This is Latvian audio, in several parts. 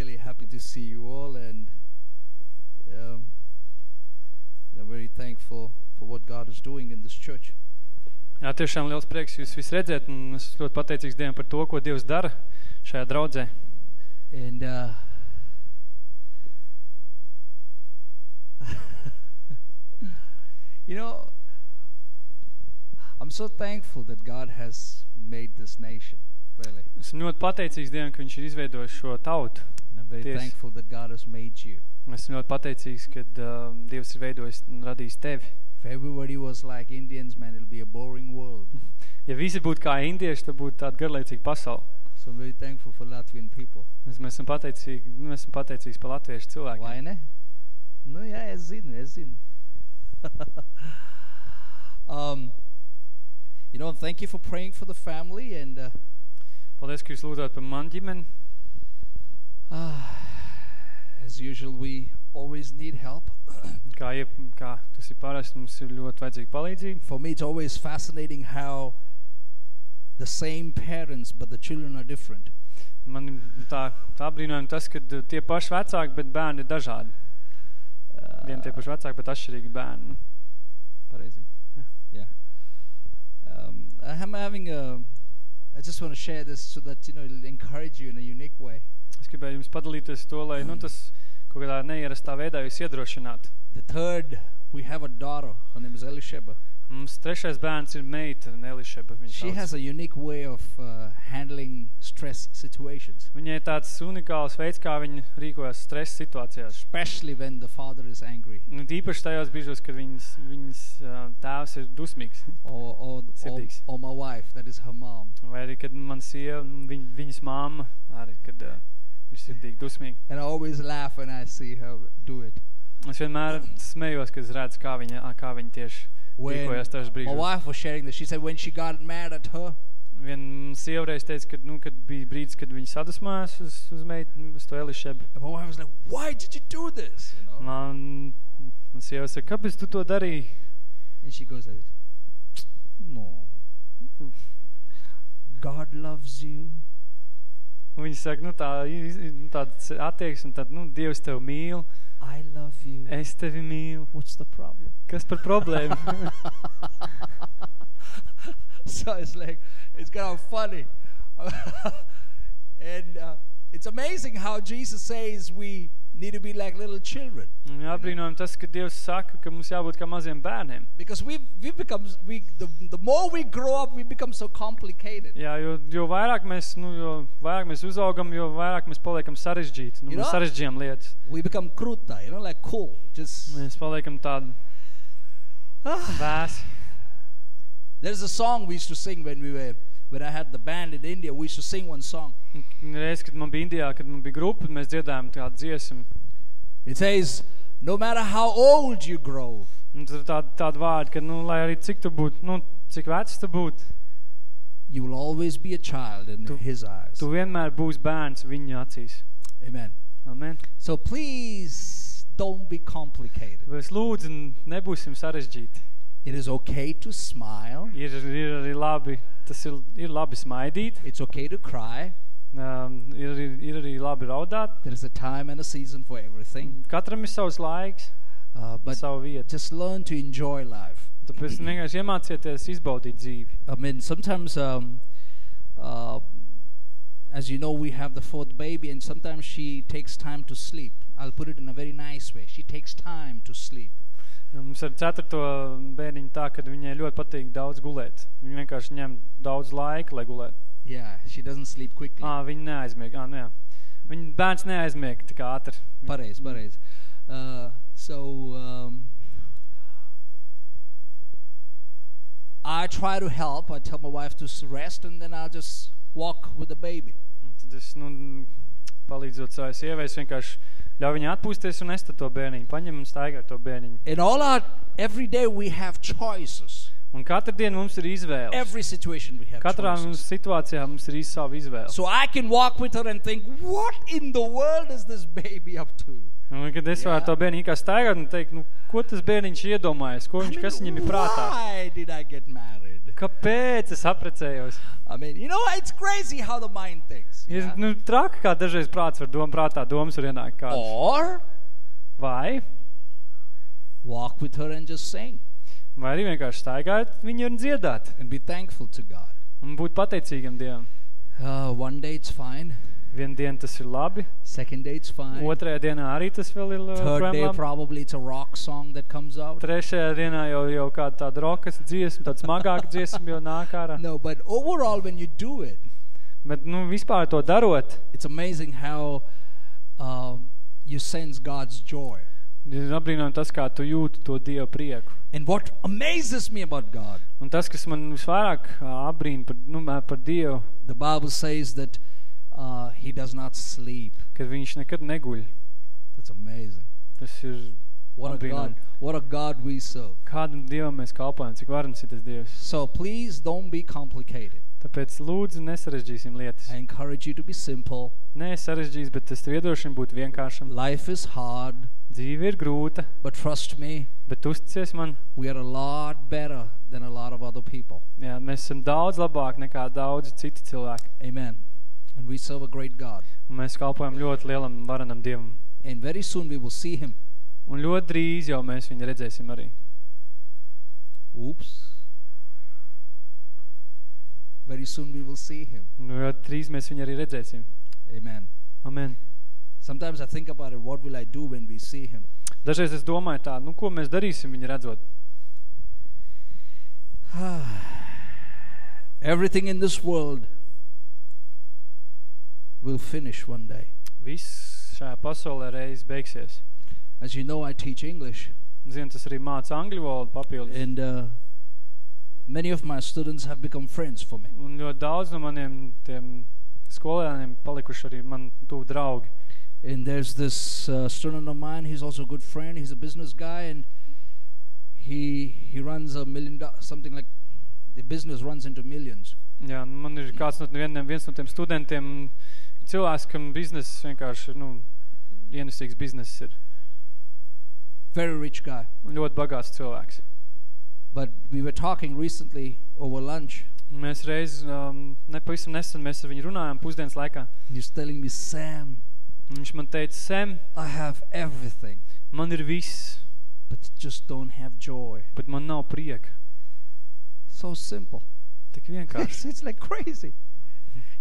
really happy to see you all, and um, I'm very thankful for what God is doing in this church. Jā, tiešām liels prieks jūs visu redzēt, un es ļoti pateicīgs Dievam par to, ko Dievs dara šajā draudzē. And uh, you know, I'm so thankful that God has made this nation, really. Esmu ļoti pateicīgs Dievam, ka viņš ir izveidojis šo tautu. And I'm very Yes. thankful that God has made you. Un Esmu ļoti pateicīgs, ka uh, Dievs ir veidojis un radījis tevi. If everybody was like Indians, man, it'll be a boring world. Ja visi būtu kā indieši, tad būtu tāda garlaicīga pasaule. So I'm very thankful for Latvian people. Mēs, mēs esam pateicīgi, nu, mēs esam pateicīgi par latviešu cilvēkiem. Why ne? Nu, jā, es zinu, es zinu. um, you know, thank you for praying for the family and uh, Paldies, ka jūs lūdzāt par manu ģimeni. Ah, as usual, we always need help. Kā, iep, kā tas ir parasti, mums ir ļoti vajadzīga palīdzība. For me, it's always fascinating how the same parents, but the children are different. Man tā, tā brīnojami tas, ka tie paši vecāki, bet bērni ir dažādi. Uh, Vien tie paši vecāki, bet atšķirīgi bērni. Pareizi. Yeah. Yeah. Um, I'm having a. I just want to share this so that you know it'll encourage you in a unique way. Es gribēju jums padalīties to, lai nu, tas kaut kādā neierastā veidā jūs iedrošinātu. The third, we have a daughter. Her name is Elisheba. Mums trešais bērns ir meita, Nelišeba. She has a unique way of uh, handling stress situations, Viņai ir tāds unikāls veids, kā viņa rīkojas stresa situācijās. especially when the father is angry Nu, īpaši tajos brīžos, kad viņas, viņas uh, tēvs ir dusmīgs. or, or, or, or, Sirdīgs. my wife, that is her mom. Vai arī, kad man sieva, viņ, viņas mamma, arī, kad uh, ir sirdīgi dusmīgi. And I always laugh when I see her do it. Es vienmēr smējos, kad es redzu, kā viņa, ā, kā viņa tieši When rīkojas tajos my brīžos. wife was sharing this, she said when she got mad at her, Viena sievreiz teica, ka, nu, kad bija brīdis, kad viņa sadusmājās uz, uz meitu, uz to Elišebu. and my wife was like, "Why did you do this?" You know? Man, man sieva saka, kāpēc tu to darīji? And she goes like, "No, God loves you. Saka, nu, tā, nu, attieksme, tad, nu, Dievs tev mīl, I love you. es tevi mīlu. What's the problem?" Kas par problēmu? so it's like it's kind of funny and uh, it's amazing how jesus says we need to be like little children Un Jābrīnojam tas, ka Dievs saka, ka mums jābūt kā maziem bērniem. because we we become we the, the more we grow up we become so complicated Jā, jo, jo vairāk mēs, nu, jo vairāk mēs uzaugam, jo vairāk mēs paliekam sarežģīti. Nu, You mēs know? sarežģījam lietas. we become kruta you know like cool just Mēs paliekam tādi vēsi. there's a song we used to sing when we were when i had the band in india we used to sing one song Reiz, kad man bija Indijā, kad man bija grupa, mēs dziedājām dziesmu. it says no matter how old you grow Un tāda, tāda vārda, ka, nu, lai arī cik tu būtu, nu, cik vecs tu būtu, you will always be a child in Tu- his eyes tu vienmēr būsi bērns viņa acīs. amen Amen. So please don't be complicated. Es lūdzu, nebūsim sarežģīti. It is okay to smile. Ir, ir arī labi, tas ir, ir labi smaidīt, It's okay to cry. um, ir, ir arī labi raudāt. There is a time and a season for everything. Katram ir savs laiks, Uh, but savu vietu. just learn to enjoy life. Tāpēc vienkārši iemācieties izbaudīt dzīvi. I mean, sometimes, um, uh, as you know, we have the fourth baby, and sometimes she takes time to sleep. I'll put it in a very nice way. She takes time to sleep. Mums ar ceturto bērniņu tā, ka viņai ļoti patīk daudz gulēt. Viņa vienkārši ņem daudz laika, lai gulētu. Yeah, she doesn't sleep quickly. Ā, viņa neaizmieg. Ā, nu jā. Viņa bērns neaizmieg tik ātri. Pareiz, pareiz. Uh, so um, I try to help. I tell my wife to s- rest, and then I'll just walk with the baby. Un Tad es, nu, palīdzot savai sievai, es vienkārši ļauj viņai atpūsties un es tad to bērniņu paņem un staigā to bērniņu. In all our every day we have choices. Un katru dienu mums ir izvēle. Every situation we have Katrā mums choices. situācijā mums ir sava izvēle. So I can walk with her and think, what in the world is this baby up to? Un, kad es Jā. varu to bērniņu kā staigāt un teikt, nu, ko tas bērniņš iedomājas, ko viņš, kas viņam ir prātā? why did I get married? Kāpēc es aprecējos? I mean, you know, it's crazy how the mind thinks. Ir yeah? nu, traki, kā dažreiz prāts var dom, prātā domas var ienākt kāds. Or Vai? walk with her and just sing Vai arī vienkārši staigāt viņu un dziedāt. and be thankful to God. Un būt pateicīgam Dievam. Uh, one day it's fine. Vienu dienu tas ir labi, Second day it's fine. otrajā dienā arī tas vēl ir uh, Third joprojām day labi. probably it's a rock song that comes out. Trešajā dienā jau, jau kāda tāda rokas dziesma, tāds smagāka dziesma jau nāk ārā. No, but overall, when you do it, Bet, nu, vispār to darot, it's amazing how um, you sense God's joy. ir apbrīnojami tas, kā tu jūti to Dieva prieku. And what amazes me about God, Un tas, kas man visvairāk ā, apbrīna par, nu, mē, par Dievu, the Bible says that uh, He does not sleep. kad viņš nekad neguļ. That's amazing. Tas ir What a God! apbrīnojami. What a God we serve. Kādam Dievam mēs kalpojam, cik varens ir tas Dievs. So please don't be complicated. Tāpēc lūdzu nesarežģīsim lietas. I encourage you to be simple. Nē, sarežģīs, bet tas tev iedošana būt vienkāršam. Life is hard, Dzīve ir grūta, but trust me, bet uzticies man, we are a lot better than a lot of other people. jā, mēs esam daudz labāk nekā daudzi citi cilvēki. Amen. And we serve a great God. Un mēs kalpojam ļoti lielam varenam Dievam. And very soon we will see Him. Un ļoti drīz jau mēs viņu redzēsim arī. Oops. Very soon we will see Him. Un ļoti drīz mēs viņu arī redzēsim. Amen. Amen. Sometimes I think about it, what will I do when we see Him? Dažreiz es domāju tā, nu ko mēs darīsim viņu redzot? Everything in this world will finish one day. Viss šajā pasaulē reiz beigsies. As you know, I teach English, Zinu, tas arī māca angļu valodu papildus. and uh, many of my students have become friends for me. Un ļoti daudz no maniem tiem skolēniem palikuši arī man tuvu draugi. And there's this uh, student of mine. He's also a good friend. He's a business guy, and he he runs a million do- something like the business runs into millions. Jā, nu, man ir kāds no vieniem, viens no tiem studentiem, un cilvēks, kam bizness vienkārši, nu, ienesīgs er bizness ir. Very rich guy. Un ļoti bagāts cilvēks. But we were talking recently over lunch. Un mēs reiz, um, nepavisam nesen, mēs ar viņu runājām er pusdienas laikā. He's telling me, Sam, viņš man teica, Sem, I have everything, man er ir viss, but just don't have joy. bet man nav prieka. So simple. Tik vienkārši. It's, it's like crazy.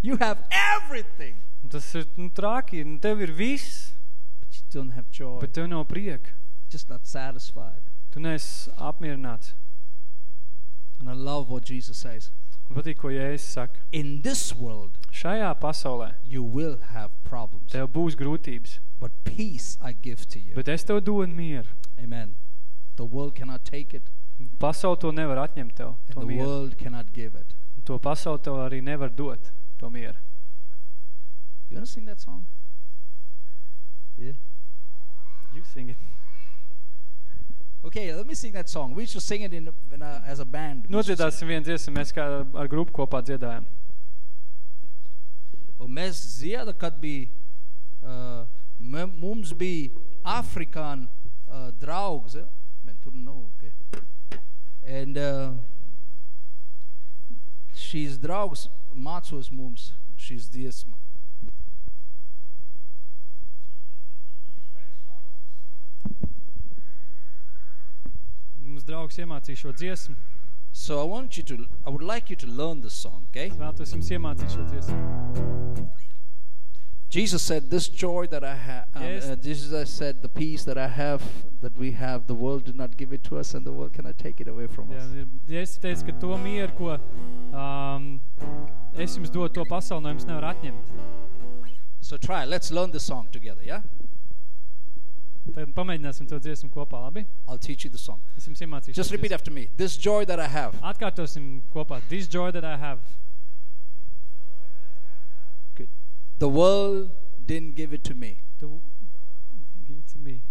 You have everything, tas ir, nu, traki, nu, tev ir viss, but you don't have joy. bet tev nav prieka. Just not satisfied. Tu neesi apmierināts. And I love what Jesus says. Un patīk, ko Jēzus saka. In this world, Šajā pasaulē you will have problems, tev būs grūtības, but peace I give to you. bet es tev dodu mieru. Amen. The world cannot take it, Pasauli to nevar atņemt tev, and to the mieru. world cannot give it. Un To pasauli tev arī nevar dot, to mieru. You want to sing that song? Yeah. You sing it. Okay, let me sing that song. We to sing it in, in a, as a band. Nodziedāsim vienu dziesmu, mēs kā ar grupu kopā dziedājam. Un mēs zieda, kad bija, uh, mums bija Afrikāņu uh, draugs, eh? man tur nav, okay. And uh, šīs draugs mācos mums šīs dziesma. Draugs iemācīja šo dziesmu. So I want you to, I would like you to learn this song, okay? Es vēlētos jums iemācīt šo dziesmu. Jesus said, "This joy that I have." Um, Yes. uh, Jesus said, "The peace that I have, that we have, the world did not give it to us, and the world cannot take it away from us." Jēzus teica, ka to mieru, ko um, es jums dodu, to pasauli no jums nevar atņemt. So try. Let's learn the song together. Yeah, Tad pamēģināsim to dziesmu kopā, labi? I'll teach you the song. Es jums iemācīšu. Just repeat after me. This joy that I have. Atkārtosim kopā. This joy that I have. Good. The world didn't give it to me. To give it to me.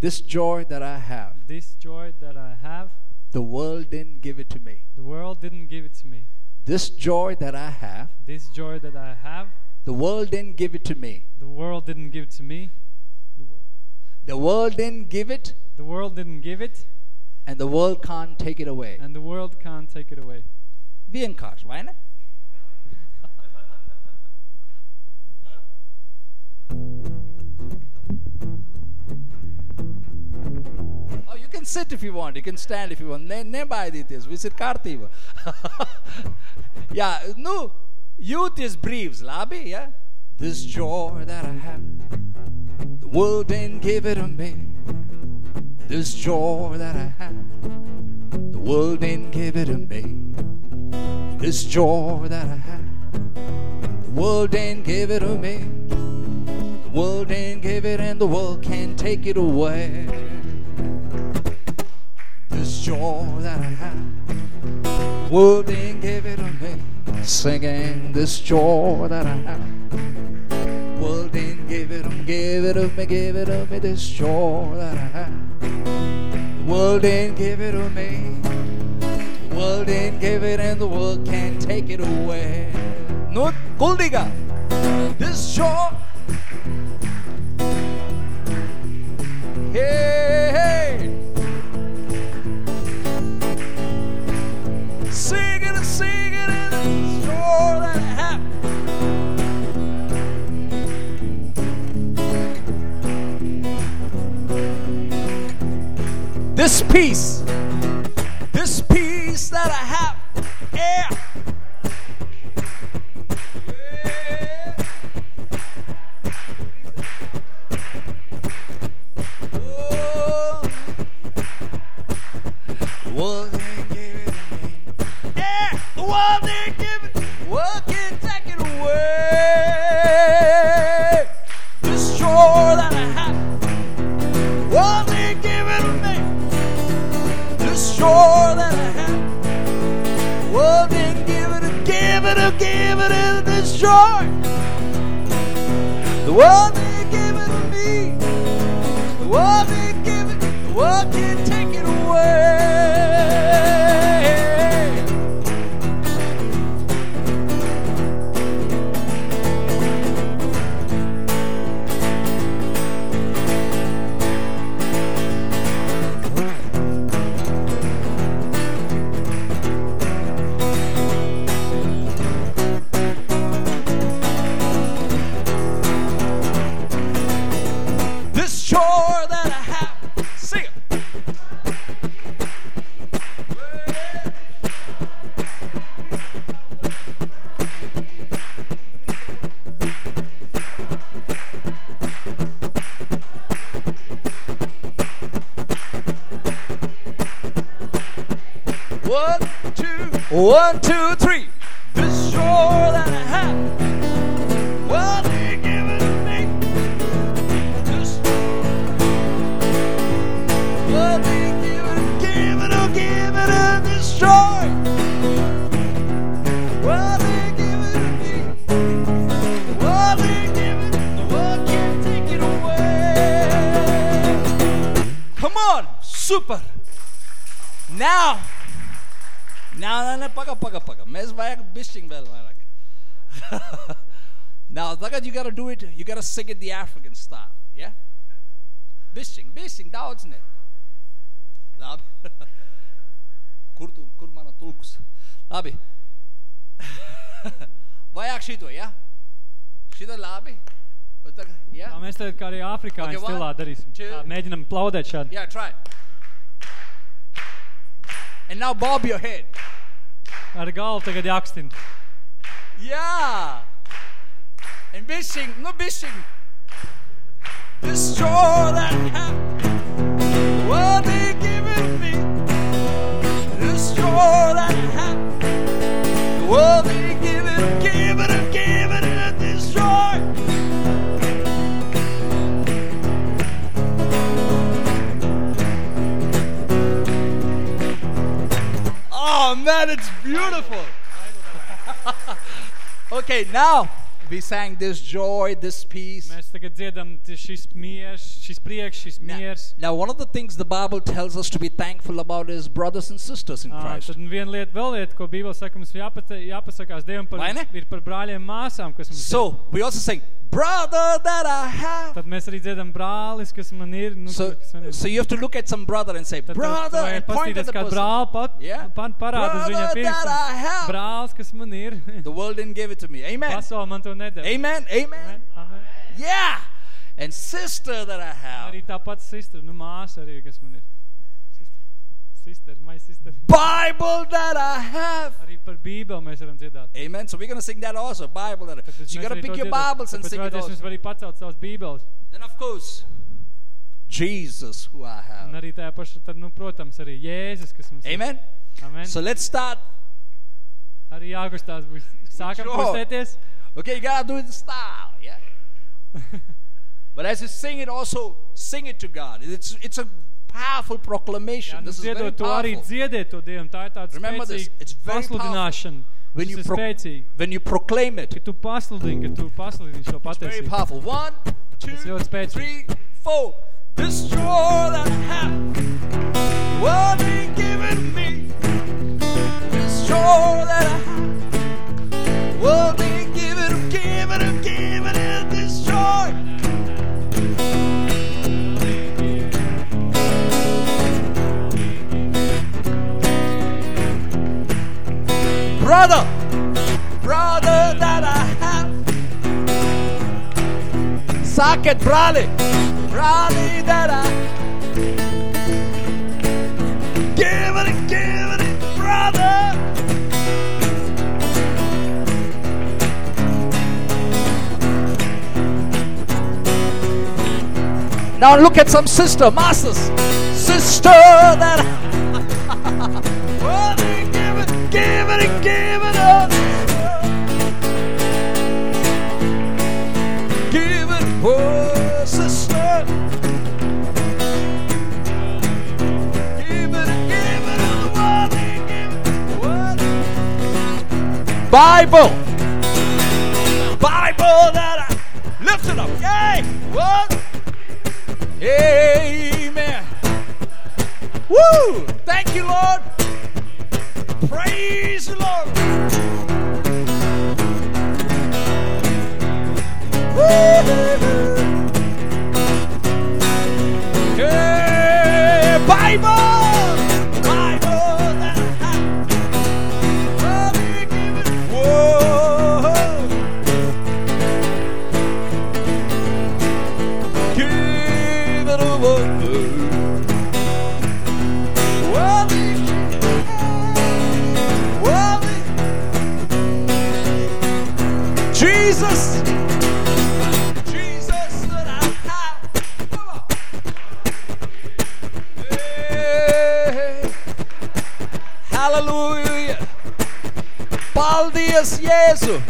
This joy that I have, This joy that I have, the world didn't give it to me. the world didn't give it to me. This joy that I have, This joy that I have, the world didn't give it to me. the world didn't give it to me. The, world didn't give it, the world didn't give it, and the world can't take it away. and the world can't take it away. Vienkārši, vai ne? Oh, you can sit if you want. You can stand if you want. Ne, nebaidīties. Viss ir kārtība. Jā, nu, jūties brīvs, labi, yeah. This joy that I have, the world didn't give it to me. This joy that I have, the world didn't give it to me. This joy that I have, the world didn't give it to me. The world didn't give it, and the world can't take it away. This joy that I have, the world didn't give it to me. Singing this joy that I have, The world didn't give it to me, give it to me, give it to me. This joy that I have, the world didn't give it to me. The world didn't give it, and the world can't take it away. No, Goldiga, this joy. Hey, hey. Sing it sing it and it's joy that I have. This peace, sing it the African style, yeah? Bišķiņ, bišķiņ, daudz ne. Labi. kur tu, kur mana tulkus? Labi. Vajag šito, ja? Šito labi? Tagad, ja? Tā mēs tagad kā arī afrikāņu Okay, stilā darīsim. two. Tā, mēģinam plaudēt šādi. Yeah, try. And now bob your head. Ar galvu tagad jākstina. Yeah. missing, no missing. This joy that happened, what they giving me. This joy that happened, what they giving? Giving? and Giving? and this joy. Oh man, it's beautiful. okay, now we sang this joy, this peace. Mēs tagad dziedam šis miers, šis prieks, šis Now, miers. now, one of the things the Bible tells us to be thankful about is brothers and sisters in ah, Christ. Tad viena lieta, vēl lieta, ko Bībele saka, mums jāpasakās Dievam par, ir par brāļiem māsām, kas mums So we also sing, brother that I have. Tad mēs arī dziedam brālis, kas man ir. Nu, So, kas man ir. so you have to look at some brother and say, Tad tu- tu brother, and point at the person. brāli pat, Yeah. pan, parāda uz viņa Brother that I have. Brālis, kas man ir. The world didn't give it to me. Amen. Pasaule man to nedēļ. Amen. Amen. Amen. Yeah. And sister that I have. Arī tā sistra, nu māsa arī, kas man ir. Sister, my sister. Bible that I have. Arī par Bībeli mēs varam dziedāt. Amen. So we're going to sing that also. Bible that I So you got to pick your. Bibles and sing it also. mums arī pacelt savas Bībeles. Then of course, Jesus who I have. arī tajā pašā, tad, nu, protams, arī Jēzus, kas mums ir. Amen. Amen. So let's start. Arī jāgustās būs. Sākam kustēties. Okay, you got to do it in style. Yeah. but as you sing it, also sing it to God. It's, it's a powerful proclamation. This is very dziedot to arī powerful. to Dievam. Tā ir tāda Remember this, it's very pasludināšana. When you pro- When you proclaim it, tu pasludini, tu pasludini šo it's very powerful. One, two, Tas ļoti spēcīgi. three, four. This joy that I have, what He given me. This joy that I have, what He given, given, given, this joy. Brother, brother that I have. Socket brale, brale that I give it, give it, brother. Now look at some sister, masters, sister that I give it, it, give it up. Give it, oh, sister. Give it, give it, oh, they give it, what? Bible. Bible that I lift it up. Yay! What? Amen. Woo! Thank you, Lord. Praise the Lord. Woo! Hey, Bible! ansioso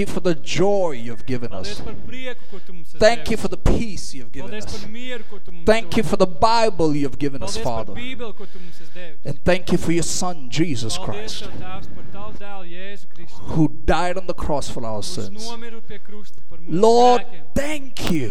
you for the joy you've given us. Thank you for the peace you've given us. Thank you for the Bible you've given us, Father. And thank you for your Son, Jesus Christ, who died on the cross for our sins. Lord, thank you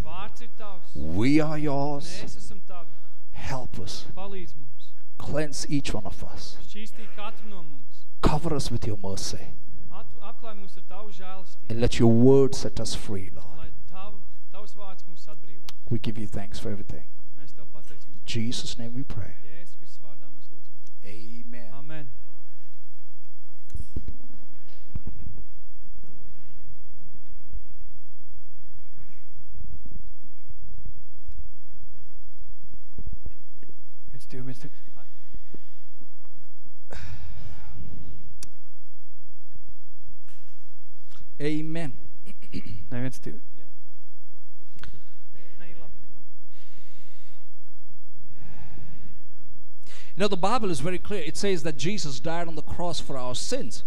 We are yours. Help us. Cleanse each one of us. Cover us with your mercy. And let your word set us free, Lord. We give you thanks for everything. In Jesus' name we pray. Nē, viens, divi. Jā. Nē, ir labi. labi. You know, the Bible is very clear. It says that Jesus died on the cross for our sins,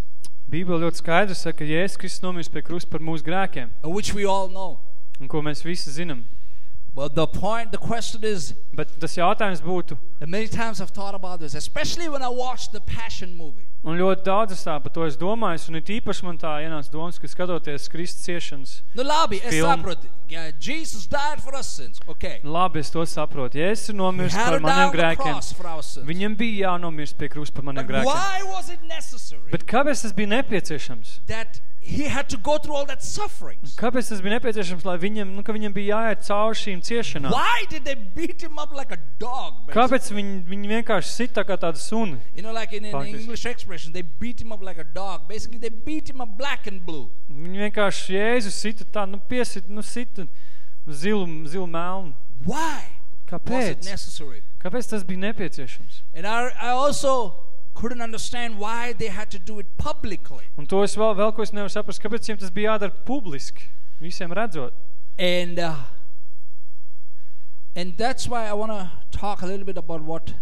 Bībele ļoti skaidri saka, ka Jēzus Kristus nomirst pie krusta par mūsu grēkiem, which we all know. un ko mēs visi zinām. But the point, the question is, Bet tas jautājums būtu, and many times I've thought about this, especially when I watched the Passion movie. un ļoti daudz es tā par to es domāju, un it īpaši man tā ienāca domas, ka skatoties Kristus ciešanas, No, labi, es Film. saprotu. Yeah, Jesus died for our sins. Okay. labi, es to saprotu. Jēzus ir He nomirst had par to die maniem on the grēkiem. cross for our sins. Viņam bija jānomirst pie krusta par maniem But grēkiem. why was it necessary Bet kāpēc tas bija nepieciešams? that he had to go through all that suffering? Kāpēc tas bija nepieciešams, lai viņam, nu, ka viņam bija jāiet cauri šīm ciešanām? Why did they beat him up like a dog? basically? Kāpēc viņi, viņi vienkārši sita kā tāda suni? You know, like in an Faktiski. English expression, they beat him up like a dog. Basically, they beat him up black and blue. Viņi vienkārši Jēzus sita tā, nu piesit, nu sita zilu, zilu melnu. Why was it Kāpēc? necessary? Kāpēc tas bija nepieciešams? And I, I also couldn't understand why they had to do it publicly. Un to es vēl, vēl ko es nevaru saprast, kāpēc viņiem tas bija jādara publiski, visiem redzot. And uh, and that's why I want to talk a little bit about what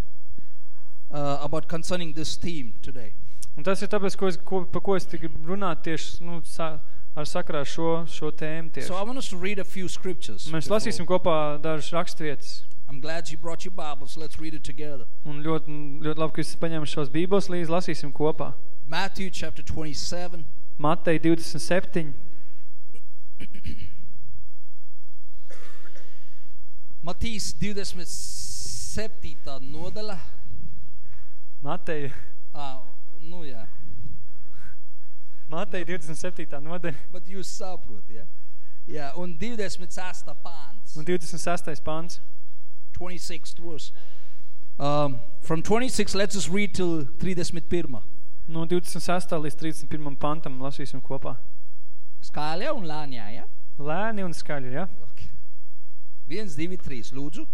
uh, about concerning this theme today. Un tas ir tāpēc, ko es, ko, par ko es tik gribu runāt tieši nu, sa, ar sakarā ar šo, šo tēmu tieši. So I want us to read a few scriptures. Mēs before- lasīsim kopā dažas rakstvietas. I'm glad you brought your Bibles. Let's read it together. Un ļoti, ļoti labi, ka jūs paņēmat šos bībeles līdzi, lasīsim kopā. Matthew chapter 27. Matei 27, Matīs 27. nodaļa. Matei, Uh, nu jā, Matei 27. nodaļa bet jūs saprot, ja? Jā, un 26. pāns. un 26. pants. 26th verse. Um, from 26, let's just read till 31. No 26. līdz 31. pantam lasīsim kopā. Skaļā un lāņā, ja? Lēni un skaļi, ja? Okay. 1, 2, 3, lūdzu.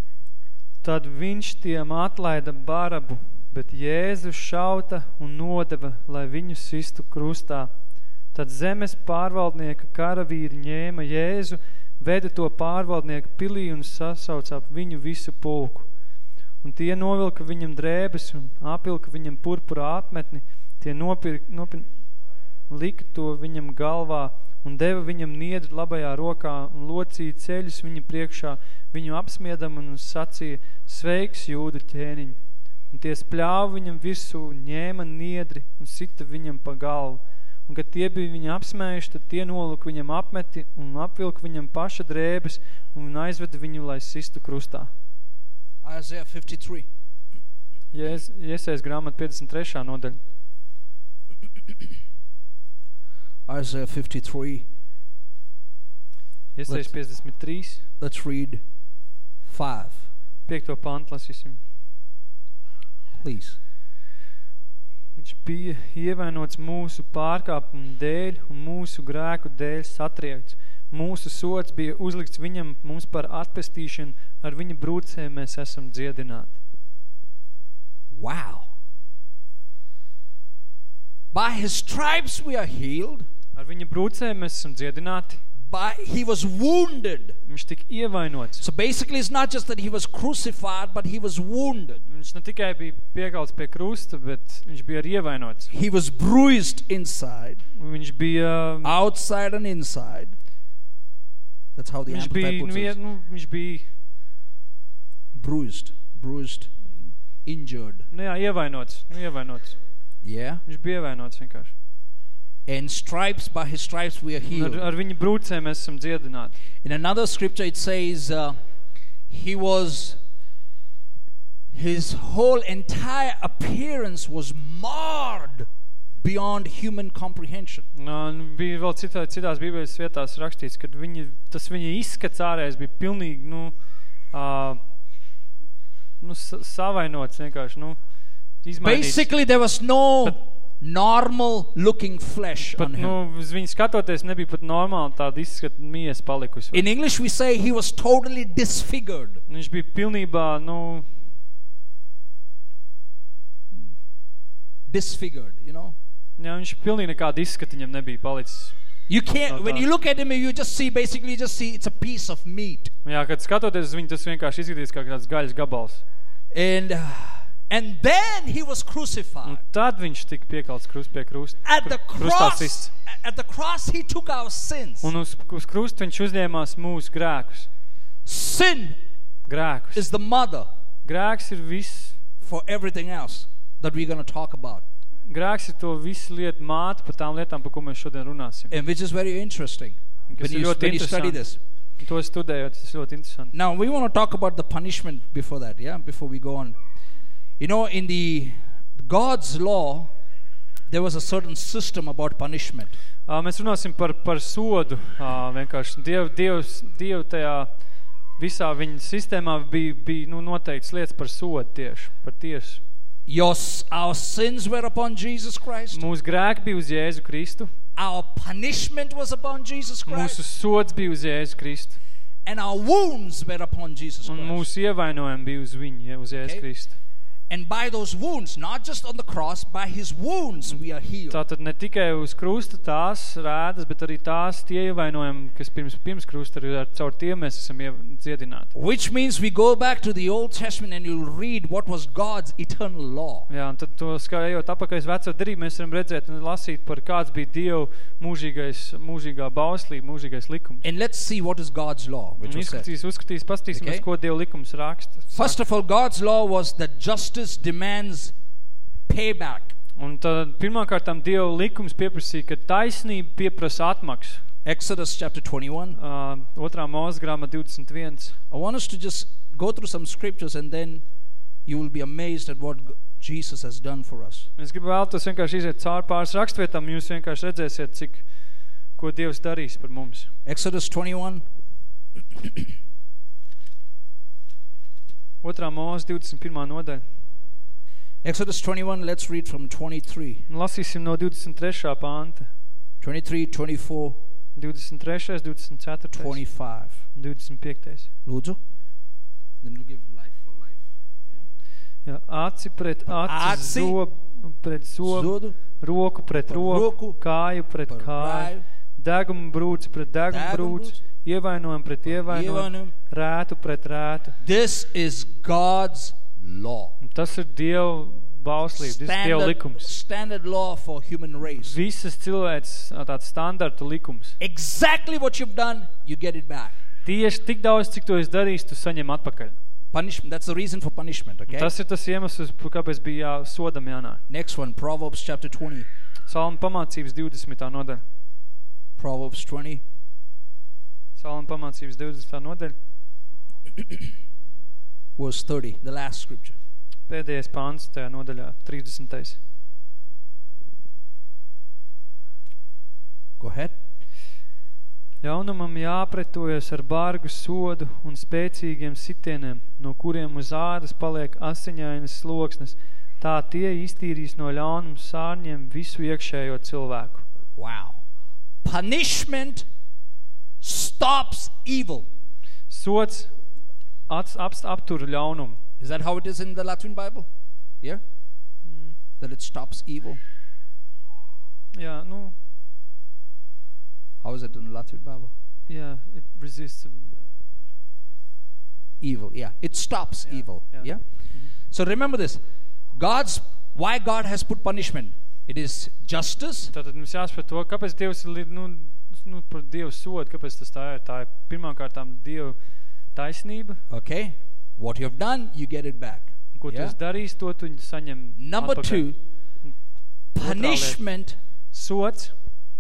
Tad viņš tiem atlaida barabu, bet Jēzus šauta un nodeva, lai viņu sistu krustā. Tad zemes pārvaldnieka karavīri ņēma Jēzu, veda to pārvaldnieku pilī un sasauca ap viņu visu pulku. Un tie novilka viņam drēbes un apilka viņam purpura apmetni, tie nopirk, nopir, lika to viņam galvā un deva viņam niedri labajā rokā un locīja ceļus viņa priekšā, viņu apsmiedam un sacīja, sveiks jūdu ķēniņ. Un tie spļāva viņam visu, ņēma niedri un sita viņam pa galvu. Un, kad tie bija viņu apsmējuši, tad tie nolika viņam apmeti un apvilka viņam paša drēbes un aizveda viņu, lai sistu krustā. Isaiah 53. Jēs, Iesais grāmata 53. nodaļa. Isaiah 53. Iesais 53. Let's read 5, 5. pantu lasīsim. please. Viņš bija ievainots mūsu pārkāpumu dēļ un mūsu grēku dēļ satriekts. Mūsu sots bija uzlikts viņam mums par atpestīšanu, ar viņa brūcēm mēs esam dziedināti. Wow. By his stripes we are healed. Ar viņa brūcēm mēs esam dziedināti. By he was wounded. Viņš tika ievainots. So basically it's not just that he was crucified, but he was wounded. Viņš ne tikai bija pie krusta, bet viņš bija arī ievainots. He was bruised inside, Viņš bija, outside and inside. That's how the viņš bija, Amplified puts it. nu, viņš bija, Bruised, bruised, injured. nu jā, ievainots, nu, ievainots. Yeah. Viņš bija ievainots vienkārši. And stripes, by his stripes we are Ar, healed. ar viņa brūcēm mēs esam dziedināti. In another scripture, it says uh, he was, his whole entire appearance was marred beyond human comprehension. Un bija vēl citā, citās bībeles vietās rakstīts, ka viņi, tas viņa izskats ārējais bija pilnīgi, nu, uh, nu sa- savainots vienkārši, nu, izmainīts. Basically, there was no normal looking flesh Pat, on him. nu, uz viņu skatoties nebija pat normāli tāda izskata miesa palikusi. In English, we say he was totally disfigured. Viņš bija pilnībā, nu, Disfigured, you know. jā, viņš pilnīgi nekāda izskata viņam nebija palicis. You can't, Not when that. you look at him, you just see, basically, you just see it's a piece of meat. Jā, kad skatoties uz viņu, tas vienkārši izskatījās kā tāds gaļas gabals. And, uh, and then he was crucified. Un tad viņš tika piekalts krust pie krusta. At the cross, at the cross, he took our sins. Un uz, uz krusta viņš uzņēmās mūsu grēkus. Sin Grēkus. is the mother Grēks ir viss. for everything else that we're going to talk about, Grēks ir to visu lietu māte par tām lietām, par ko mēs šodien runāsim. and which is very interesting when you, when you study this. To studējot, tas ir ļoti interesanti. Now, we want to talk about the punishment before that, yeah, before we go on. You know, in the God's law, there was a certain system about punishment. Uh, mēs runāsim par, par sodu. Uh, vienkārši Diev, Dievs, Dievu tajā visā viņa sistēmā bija, bija nu, noteikts lietas par sodu tieši, par tiesu. Your, s- our sins were upon Jesus Christ. Mūsu grēki bija uz Jēzu Kristu, Our punishment was upon Jesus mūsu Christ. sods bija uz Jēzu Kristu, And our wounds were upon Jesus un Christ. mūsu ievainojumi bija uz viņu, ja, uz Jēzu Okay. Kristu. And by those wounds, not just on the cross, by his wounds we are healed. Tātad ne tikai uz krusta tās rēdas, bet arī tās tie ievainojumi, kas pirms, pirms krusta ir ar, caur tiem mēs esam dziedināti. Which means we go back to the Old Testament and you'll read what was God's eternal law. Jā, un tad to uz veco mēs varam redzēt un lasīt par kāds bija Dievu mūžīgais, mūžīgā bauslība, mūžīgais likums. And let's see what is God's law, which was said. izskatīs, uzskatīs, pastīsimies, Okay. ko Dieva likums raksta. First of all, God's law was that justice demands payback. Un tad pirmkārtām Dieva likums pieprasīja, ka taisnība pieprasa atmaksu. Exodus chapter 21. Uh, otrā mūzes grāma 21. I want us to just go through some scriptures and then you will be amazed at what G- Jesus has done for us. Es gribu vēlētos vienkārši iziet cauri pāris rakstvietām, jūs vienkārši redzēsiet, cik, ko Dievs darīs par mums. Exodus 21. Otrā mūzes 21. nodaļa. Exodus 21, let's read from 23. Un Lasīsim no 23. pānta. 23, 24, 23., 24., 25. 25. Lūdzu. Then we'll give life for life. Jā, aci pret aci, Aci zobu pret zobu, Zodu roku pret par roku, roku, kāju pret par kāju, kāju, degumu brūci pret degumu Degumu brūci, ievainojumu pret ievainojumu, ievainojumu. rētu pret rētu. This is God's law. Un tas ir Dieva bauslība, tas ir Dieva Standard, likums. standard law for human race. Visas cilvēks tāds standarta likums. Exactly what you've done, you get it back. Tieši tik daudz, cik to es darīšu, tu saņem atpakaļ. Punishment, that's the reason for punishment, Un okay? Tas ir tas iemesls, kāpēc bija jā, sodam jānāk. Next one, Proverbs chapter 20. Salma pamācības 20. nodaļa. Proverbs 20, Salma pamācības 20. nodaļa. Verse 30, the last scripture. Pēdējais pāns tajā nodaļā, 30. Go ahead. Ļaunumam jāpretojas ar bārgu sodu un spēcīgiem sitieniem, no kuriem uz ādas paliek asiņainas sloksnes, tā tie iztīrīs no ļaunuma sārņiem visu iekšējo cilvēku. Wow. Punishment stops evil. Apst, aptur ļaunumu. Is that how it is in the Latin Bible? Yeah? That it stops evil? Yeah, no. How is it in the Latin Bible? Yeah, it resists. uh, Evil, yeah. It stops Yeah, evil. Yeah. yeah. So remember this. God's why God has put punishment. It is justice, Tātad mums to, kāpēc Dievs ir, nu, nu, par Dievu sodu, kāpēc tas tā ir. Tā ir pirmkārtām Dievu taisnība, okay? What you have done, you get it back. ko tu Yeah? esi darījis, to tu saņem Number atpakaļ. two, punishment Sods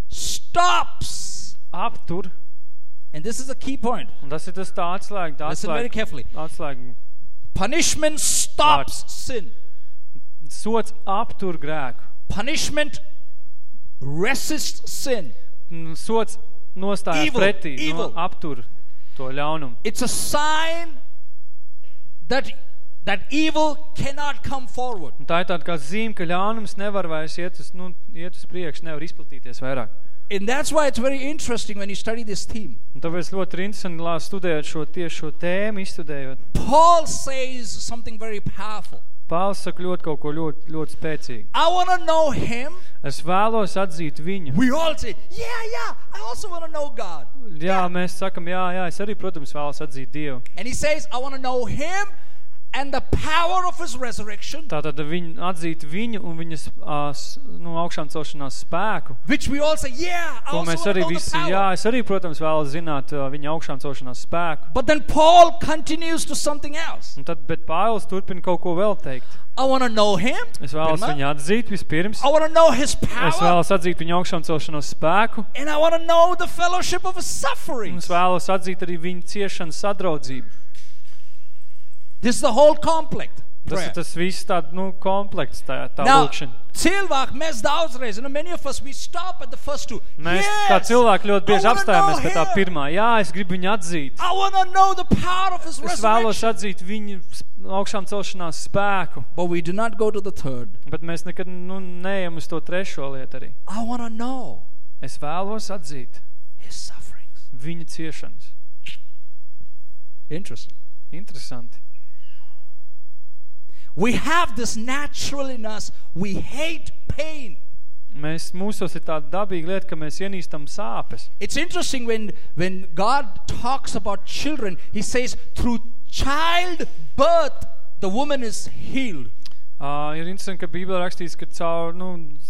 stops. aptur, And this is a key point. un tas ir tas tā atslēga, tā Listen very atslēga, carefully. atslēga. Punishment stops sin. Sods aptur grēku. Punishment resist sin. Un Sots nostājas Evil, pretī, evil. no, aptur to ļaunumu. It's a sign that that evil cannot come forward. Un tā ir tāda kā zīme, ka ļaunums nevar vairs iet uz, nu, iet uz priekšu, nevar izplatīties vairāk. And that's why it's very interesting when you study this theme. Un tāpēc ļoti interesanti lā studējot šo tieši šo tēmu, izstudējot. Paul says something very powerful. Pāvils saka ļoti kaut ko ļoti, ļoti spēcīgu. I want to know him. Es vēlos atzīt viņu. We all say, yeah, yeah, I also want to know God. Jā, mēs sakam, jā, jā, es arī, protams, vēlos atzīt Dievu. And he says, I want to know him and the power of his resurrection, Tātad viņu, atzīt viņu un viņas uh, nu, augšām celšanās spēku, which we all say, yeah, I ko also mēs want to arī know the visi, power. jā, es arī, protams, vēlos zināt uh, viņa augšām celšanās spēku. But then Paul continues to something else. Un tad, bet Pāvils turpina kaut ko vēl teikt. I want to know him. Es vēlos Pirmā. viņu atzīt vispirms. I want to know his Es power. vēlos atzīt viņu augšām celšanos spēku. And I want to know the fellowship of his Un sufferings. es vēlos atzīt arī viņa ciešanas sadraudzību. This is the whole conflict. Tas prayer. ir tas viss tāds, nu, komplekts tā, tā Now, lūkšana. cilvēki, mēs daudzreiz, you know, many of us, we stop at the first two. Mēs yes, kā cilvēki ļoti I bieži wanna apstājamies know pie tā him. pirmā. Jā, es gribu viņu atzīt. I want to know the power of his Es vēlos resurrection. atzīt viņu sp- augšām celšanās spēku, But we do not go to the third. bet mēs nekad nu, neejam uz to trešo lietu arī. I want to know Es vēlos atzīt his sufferings. viņa ciešanas. Interesting. Interesanti. We have this natural in us. We hate pain. Mēs, mūsos ir tāda dabīga lieta, ka mēs ienīstam sāpes. It's interesting when, when God talks about children, he says, through childbirth, the woman is healed. Uh, ir interesanti, ka Bībelē rakstīts, ka caur, nu,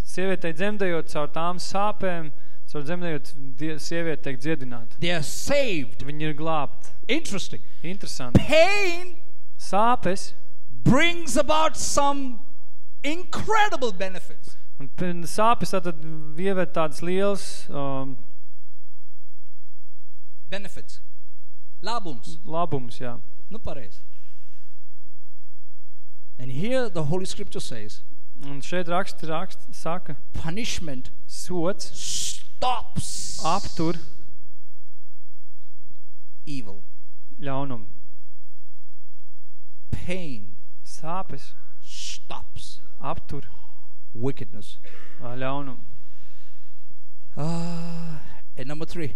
sievietei dzemdējot, caur tām sāpēm, caur dzemdējot, die, sieviete tiek dziedināta. They are saved. Viņa ir glābta. Interesting. Interesanti. Pain Sāpes brings about some incredible benefits. Un sāpes tātad ieved tādas lielas um, Benefits. Labums. labums, jā. Nu pareizi. And here the Holy Scripture says, Un šeit raksts rakst, saka, punishment sots stops aptur evil. ļaunumu. Pain Sāpes stops aptur wickedness. ļaunumu. Ah, and number three,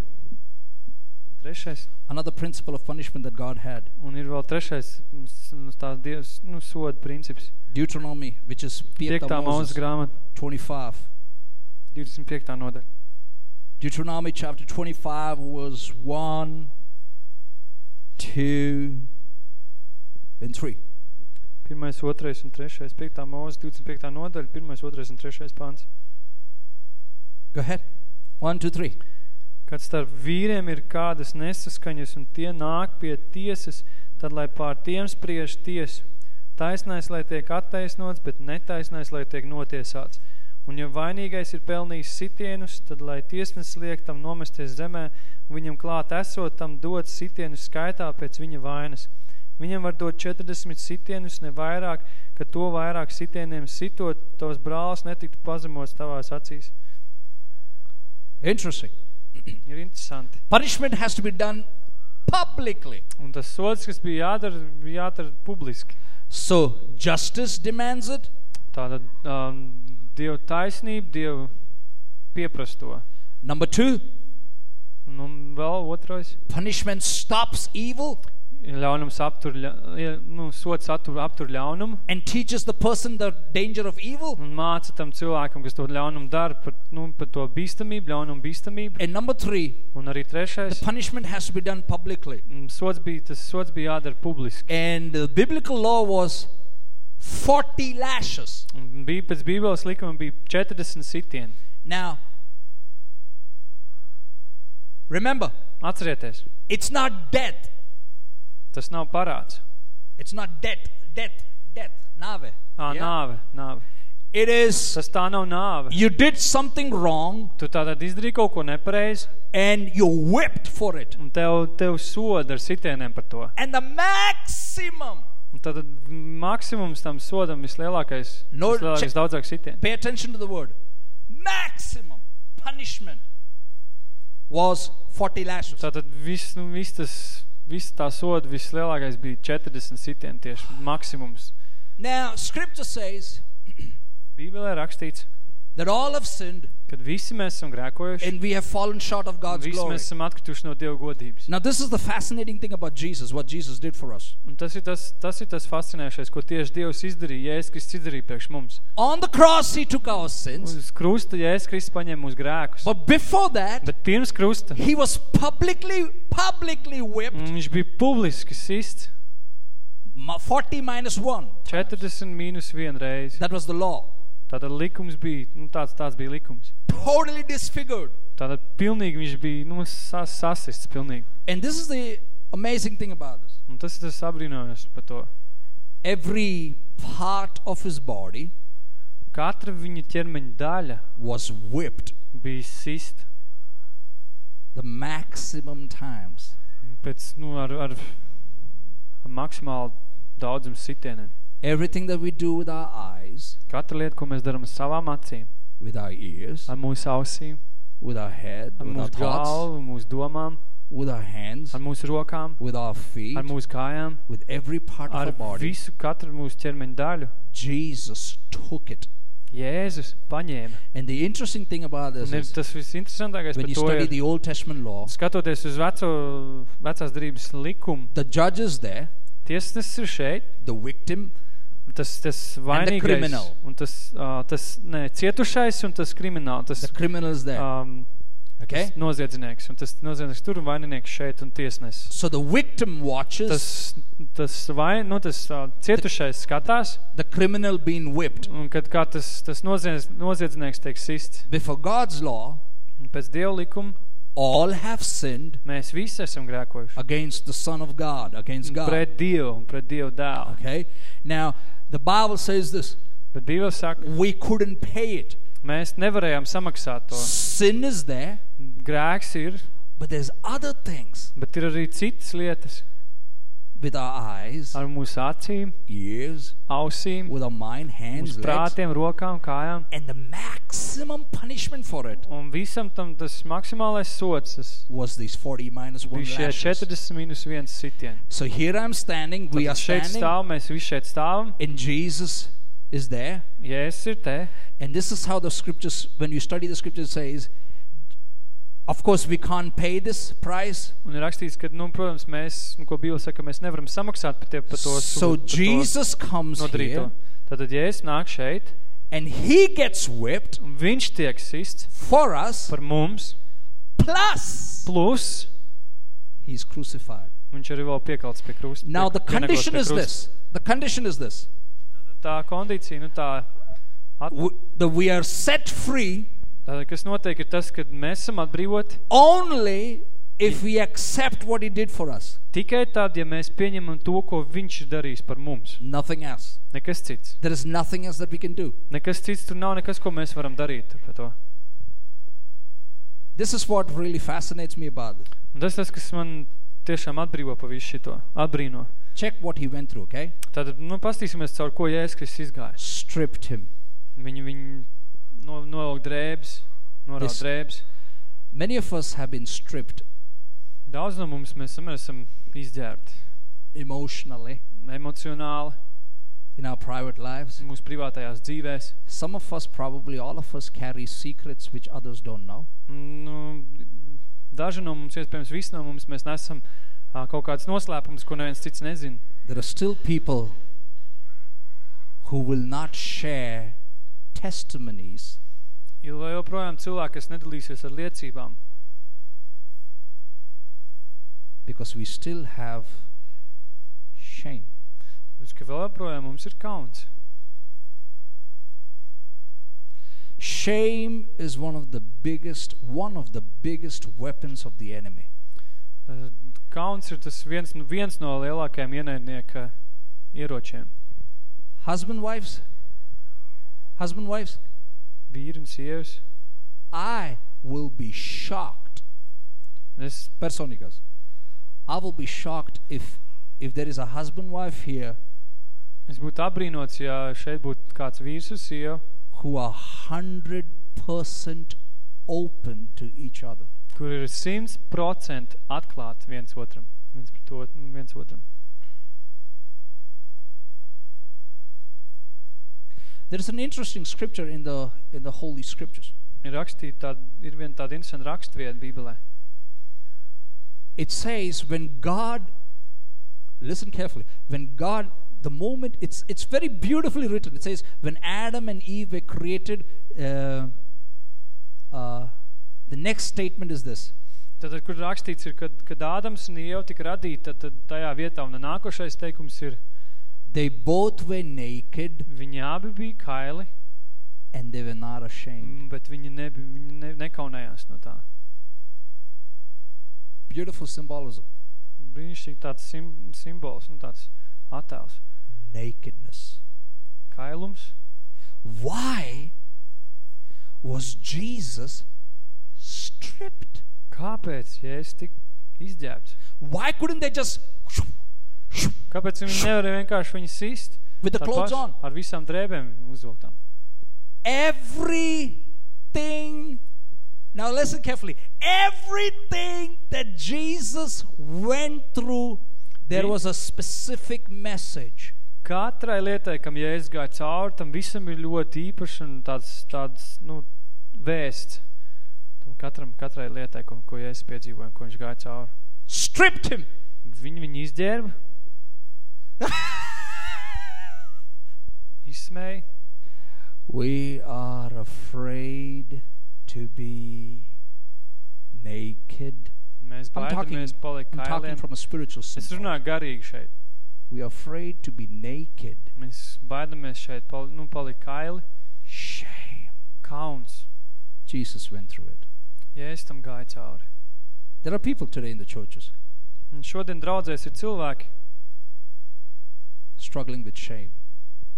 Trešais. another principle of punishment that God had. Un ir vēl trešais nu, tās dievs, nu, soda princips. Deuteronomy, which is 5 Piektā mūzes Moses grāmata, 25. 25. nodaļa. Deuteronomy chapter 25 was 1, 2, and 3. Pirmais, otrais un trešais. Piektā mūzes 25. nodaļa, pirmais, otrais un trešais pants. Go ahead. 1, 2, 3. Kad starp vīriem ir kādas nesaskaņas un tie nāk pie tiesas, tad lai pār tiem spriež tiesu. Taisnais, lai tiek attaisnots, bet netaisnais, lai tiek notiesāts. Un ja vainīgais ir pelnījis sitienus, tad lai tiesnesis liek tam nomesties zemē, viņam klāt esot tam dot sitienus skaitā pēc viņa vainas. Viņam var dot 40 sitienus, ne vairāk, ka to vairāk sitieniem sitot, tavs brālis netiktu pazemots tavās acīs. Interesting. Ir interesanti. Punishment has to be done publicly. Un tas sods, kas bija jādara, bija jādara publiski. So justice demands it, Tātad um, Dievu taisnība, Dievu pieprasto. Number two, Un, un vēl otrais, punishment stops evil ļaunums aptur, nu, sods aptur, aptur ļaunumu and teaches the person the danger of evil. un māca tam cilvēkam, kas to ļaunumu dara, par, nu, par to bīstamību, ļaunumu bīstamību. And number three, Un arī the punishment has to be done publicly. un sods bija, tas sods bija jādara publiski. And the biblical law was 40 lashes. Un bija pēc Bībeles likuma bija 40 sitieni. Now, remember, Atcerieties, it's not death. Tas nav parāds. It's not death, death, death, nave. Ā, Yeah? nāve, nāve. It is, Tas tā nav nāve. you did something wrong Tu tātad izdarīji kaut ko nepareizi, and you whipped for it. un tev, tev soda ar sitieniem par to. And the maximum, Un tad maksimums tam sodam vislielākais, No, vislielākais check- daudzāk sitien. pay attention to the word, maximum punishment was 40 lashes. Tātad viss, nu, viss tas, viss tā soda vislielākais bija 40 sitieni tieši maksimums. Now, scripture says Bībelē rakstīts, that all have sinned kad visi mēs esam grēkojuši, and we have fallen short of God's visi glory. mēs esam atkrituši no Dieva godības. Now, this is the fascinating thing about Jesus, what Jesus did for us. Un tas ir tas, tas ir tas ko tieši Dievs izdarīja, Jēzus Kristus izdarīja priekš mums. On the cross, he took our sins. Uz krusta Jēzus Kristus paņem mūsu grēkus. But before that, Bet pirms krusta he was publicly, publicly whipped. mm, viņš bija publiski sists 40 minus 1. 40 mīnus vienu reizi. That was the law. Tātad likums bija, nu tāds, tāds bija likums. Totally disfigured. Tātad pilnīgi viņš bija, nu, sas, sasists pilnīgi. And this is the amazing thing about this. Un tas ir tas abrīnojums par to. Every part of his body Katra viņa ķermeņa daļa was whipped bija sist the maximum times. pēc, nu, ar, ar, ar maksimāli daudzam sitieniem. Everything that we do with our eyes, Katra lieta, ko mēs darām ar savām acīm, with our ears, ar mūsu ausīm, with our head, ar with our mūsu thoughts, galvu, mūsu domām, with our hands, ar mūsu rokām, with our feet, ar mūsu kājām, with every part of ar our body. visu katru mūsu ķermeņa daļu. Jesus took it. Jēzus paņēma. And the interesting thing about this Un is tas visinteresantākais when par you to study ir, the Old Testament law, skatoties uz veco, vecās darības likumu, the judges there, tiesnesis ir šeit, the victim, tas, tas vainīgais, criminal. un tas, uh, tas ne, cietušais un tas krimināls, tas, the criminals there. um, Okay? tas noziedznieks, un tas noziedznieks tur un vaininieks šeit un tiesnesis. So the victim watches Tas, tas, vai, nu, tas uh, cietušais skatās, the criminal being whipped. un kad kā tas, tas noziedz, noziedznieks tiek sists, Before God's law, un pēc Dieva likuma all have sinned mēs visi esam grēkojuši. against the Son of God, against God. Pret Dievu un pret Dievu dēlu. Okay? Now, the Bible says this Bet Bībele saka, we couldn't pay it. mēs nevarējām samaksāt to. Sin is there, Grēks ir, but there's other things bet ir arī citas lietas. With our eyes, Ar mūsu acīm, ears, ausīm, with our mind, hands, mūsu prātiem, rokām, kājām. and the maximum punishment for it Un visam tam tas maksimālais sots tas was these 40 minus 1 bija šie lashes. 40 minus 1 sitien. So here I'm standing, we are Tad šeit standing, stāv, mēs visi šeit stāvam, and Jesus is there. Jēzus ir te. And this is how the scriptures, when you study the scriptures, says, of course, we can't pay this price. Un ir rakstīts, ka, nu, protams, mēs, nu, ko Bībele saka, mēs nevaram samaksāt par, tie, par to, So par to Jesus comes nodarīto. here, Tātad Jēzus nāk šeit, and he gets whipped un viņš tiek sists for us, par mums, plus plus he's crucified. viņš arī vēl piekalts pie krusta. Now, the condition is this. The condition is this. Tā kondīcija, nu tā, That we are set free tātad, kas notiek, ir tas, ka mēs esam atbrīvoti only if we accept what he did for us. tikai tad, ja mēs pieņemam to, ko viņš ir darījis par mums. Nothing else. Nekas cits. There is nothing else that we can do. Nekas cits tur nav nekas, ko mēs varam darīt par to. This is what really fascinates me about it. Un tas tas, kas man tiešām atbrīvo pa visu šito. Atbrīno. Check what he went through, okay? Tātad, nu, pastīsimies caur ko Jēzus Kristus izgāja. Stripped him. Viņi, viņi no, novilk drēbes, norāda This- drēbes. Many of us have been stripped Daudz no mums mēs esam, esam izģērbti emotionally emocionāli, in our private lives. mūsu privātajās dzīvēs. Some of us, probably all of us, carry secrets which others don't know. Nu, daži no mums, iespējams, visi no mums, mēs nesam ā, kaut kāds noslēpums, ko neviens cits nezina. There are still people who will not share testimonies Ir vēl joprojām cilvēki, kas nedalīsies ar liecībām, because we still have shame. tāpēc, ka vēl joprojām mums ir kauns. Shame is one of the biggest, one of the biggest weapons of the enemy. Tātad Kauns ir tas viens, nu, viens no lielākajiem ienaidnieka ieročiem. Husband, wives, husband, wives, Vīri un sievas. I will be shocked. Es, Personikas. I will be shocked if if there is a husband, wife here es būtu apbrīnots, ja šeit būtu kāds vīrs un sieva, who are hundred percent open to each other. kur ir 100% atklāti viens otram, viens pret to, viens otram. There is an interesting scripture in the in the Holy Scriptures. Ir rakstīta tāda, ir viena tāda interesanta rakstvieta Bībelē. It says when God, listen carefully, when God, the moment it's it's very beautifully written. It says when Adam and Eve were created. Uh, uh, the next statement is this: Tad, kur rakstīts ir, kad, kad Ādams un Ieva tika radīti, tad, tad tajā vietā, un nākošais teikums ir, they both were naked viņi abi bija kaili, and they were not ashamed. mm, bet viņi, nebi, viņi ne, nekaunējās no tā. Beautiful symbolism. Brīnišķīgi tāds sim, simbols, nu tāds attēls. Nakedness. Kailums. Why was Jesus stripped? Kāpēc Jēzus tik izģērbts? Why couldn't they just Kāpēc viņi nevarēja vienkārši viņu sist? With the clothes on. Ar visām drēbēm uzvilktām. everything now listen carefully everything that jesus went through there was a specific message Katrai lietai, kam Jēzus gāja cauri, tam visam ir ļoti īpašs un tāds, tāds nu, vēsts. Tam katram, katrai lietai, ko, ko Jēzus piedzīvoja, ko viņš gāja cauri. stripped him Viņi viņu izģērba, izsmēja. we are afraid to be naked Mēs I'm talking, baidamies palikt kailiem. from a spiritual Es runāju garīgi šeit. We are afraid to be naked. Mēs baidamies šeit pal, nu, palikt kaili. Shame. Kauns. Jesus went through it. Jēzus tam gāja cauri. There are people today in the churches Un šodien draudzēs ir cilvēki, struggling with shame.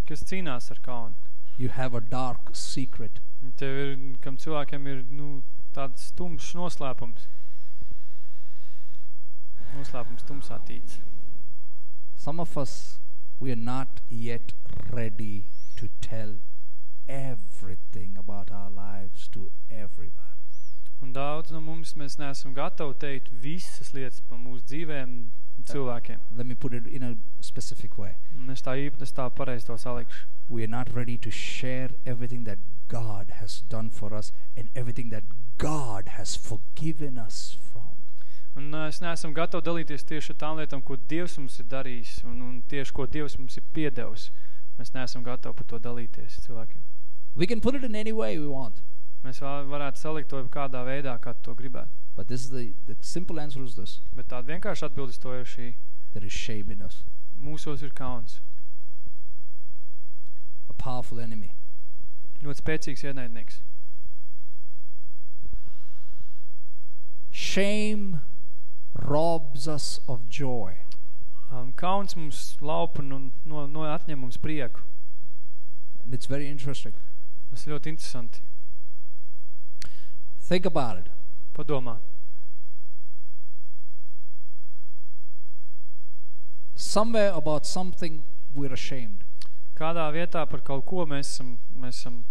kas cīnās ar kaunu. You have a dark secret. Un Tev ir, kam cilvēkiem ir, nu, tāds tumšs noslēpums. Noslēpums tumsā tīts. Some of us, we are not yet ready to tell everything about our lives to everybody. Un daudz no mums mēs neesam gatavi teikt visas lietas par mūsu dzīvēm un cilvēkiem. Let me put it in a specific way. Un es tā īpaši, es tā pareizi to salikšu. We are not ready to share everything that God has done for us and everything that God has forgiven us from. Un ā, es neesam gatavi dalīties tieši ar tām lietām, ko Dievs mums ir darījis un, un tieši, ko Dievs mums ir piedevis. Mēs neesam gatavi par to dalīties cilvēkiem. We can put it in any way we want. Mēs varētu salikt to kādā veidā, kā to gribētu. But this is the, the simple answer is this. Bet tāda vienkārši atbildes to ir šī. There is shame in us. Mūsos ir kauns. A powerful enemy. Ļoti spēcīgs ienaidnieks. Shame robs us of joy. Um, kauns mums laupa un no, no atņem mums prieku. And it's very interesting. Tas ļoti interesanti. Think about it. Padomā. Somewhere about something we're ashamed. Kādā vietā par kaut ko mēs esam, mēs esam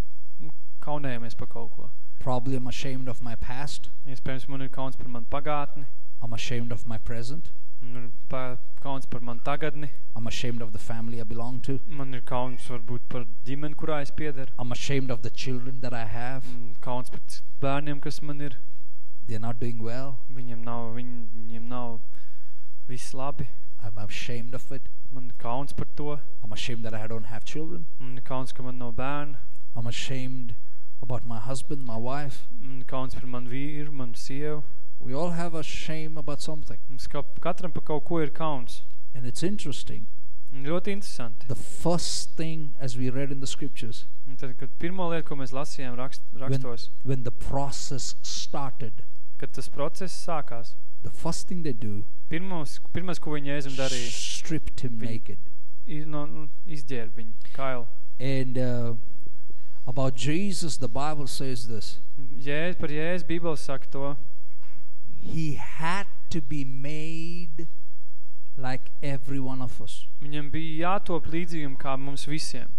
kaunējamies par kaut ko. Probably I'm ashamed of my past. Iespējams, man ir kauns par manu pagātni, I'm ashamed of my present. Man ir pa, kauns par manu tagadni, I'm ashamed of the family I belong to. man ir kauns varbūt par ģimeni, kurā es piederu, I'm ashamed of the children that I have. un kauns par c- bērniem, kas man ir. They're not doing well. Viņiem nav, viņ, viņiem nav viss labi. I'm ashamed of it. Man ir kauns par to. I'm ashamed that I don't have children. Man ir kauns, ka man nav bērnu. I'm ashamed about my husband, my wife. Man ir kauns par manu vīru, manu sievu. We all have a shame about something. Mums ka, katram par kaut ko ir kauns. And it's interesting. Un ļoti interesanti. The first thing, as we read in the scriptures, Un tad, kad pirmo lietu, ko mēs lasījām rakst, when, rakstos, when the process started, kad tas process sākās, the first thing they do, pirmos, pirmais, ko Jēzum darīja, stripped him Viņi- naked. iz, no, nu, izģērba viņu kailu. And uh, about Jesus, the Bible says this. Jēz, par Jēzu Bībeles saka to, He had to be made like every one of us viņam bija jātop līdzīgam kā mums visiem,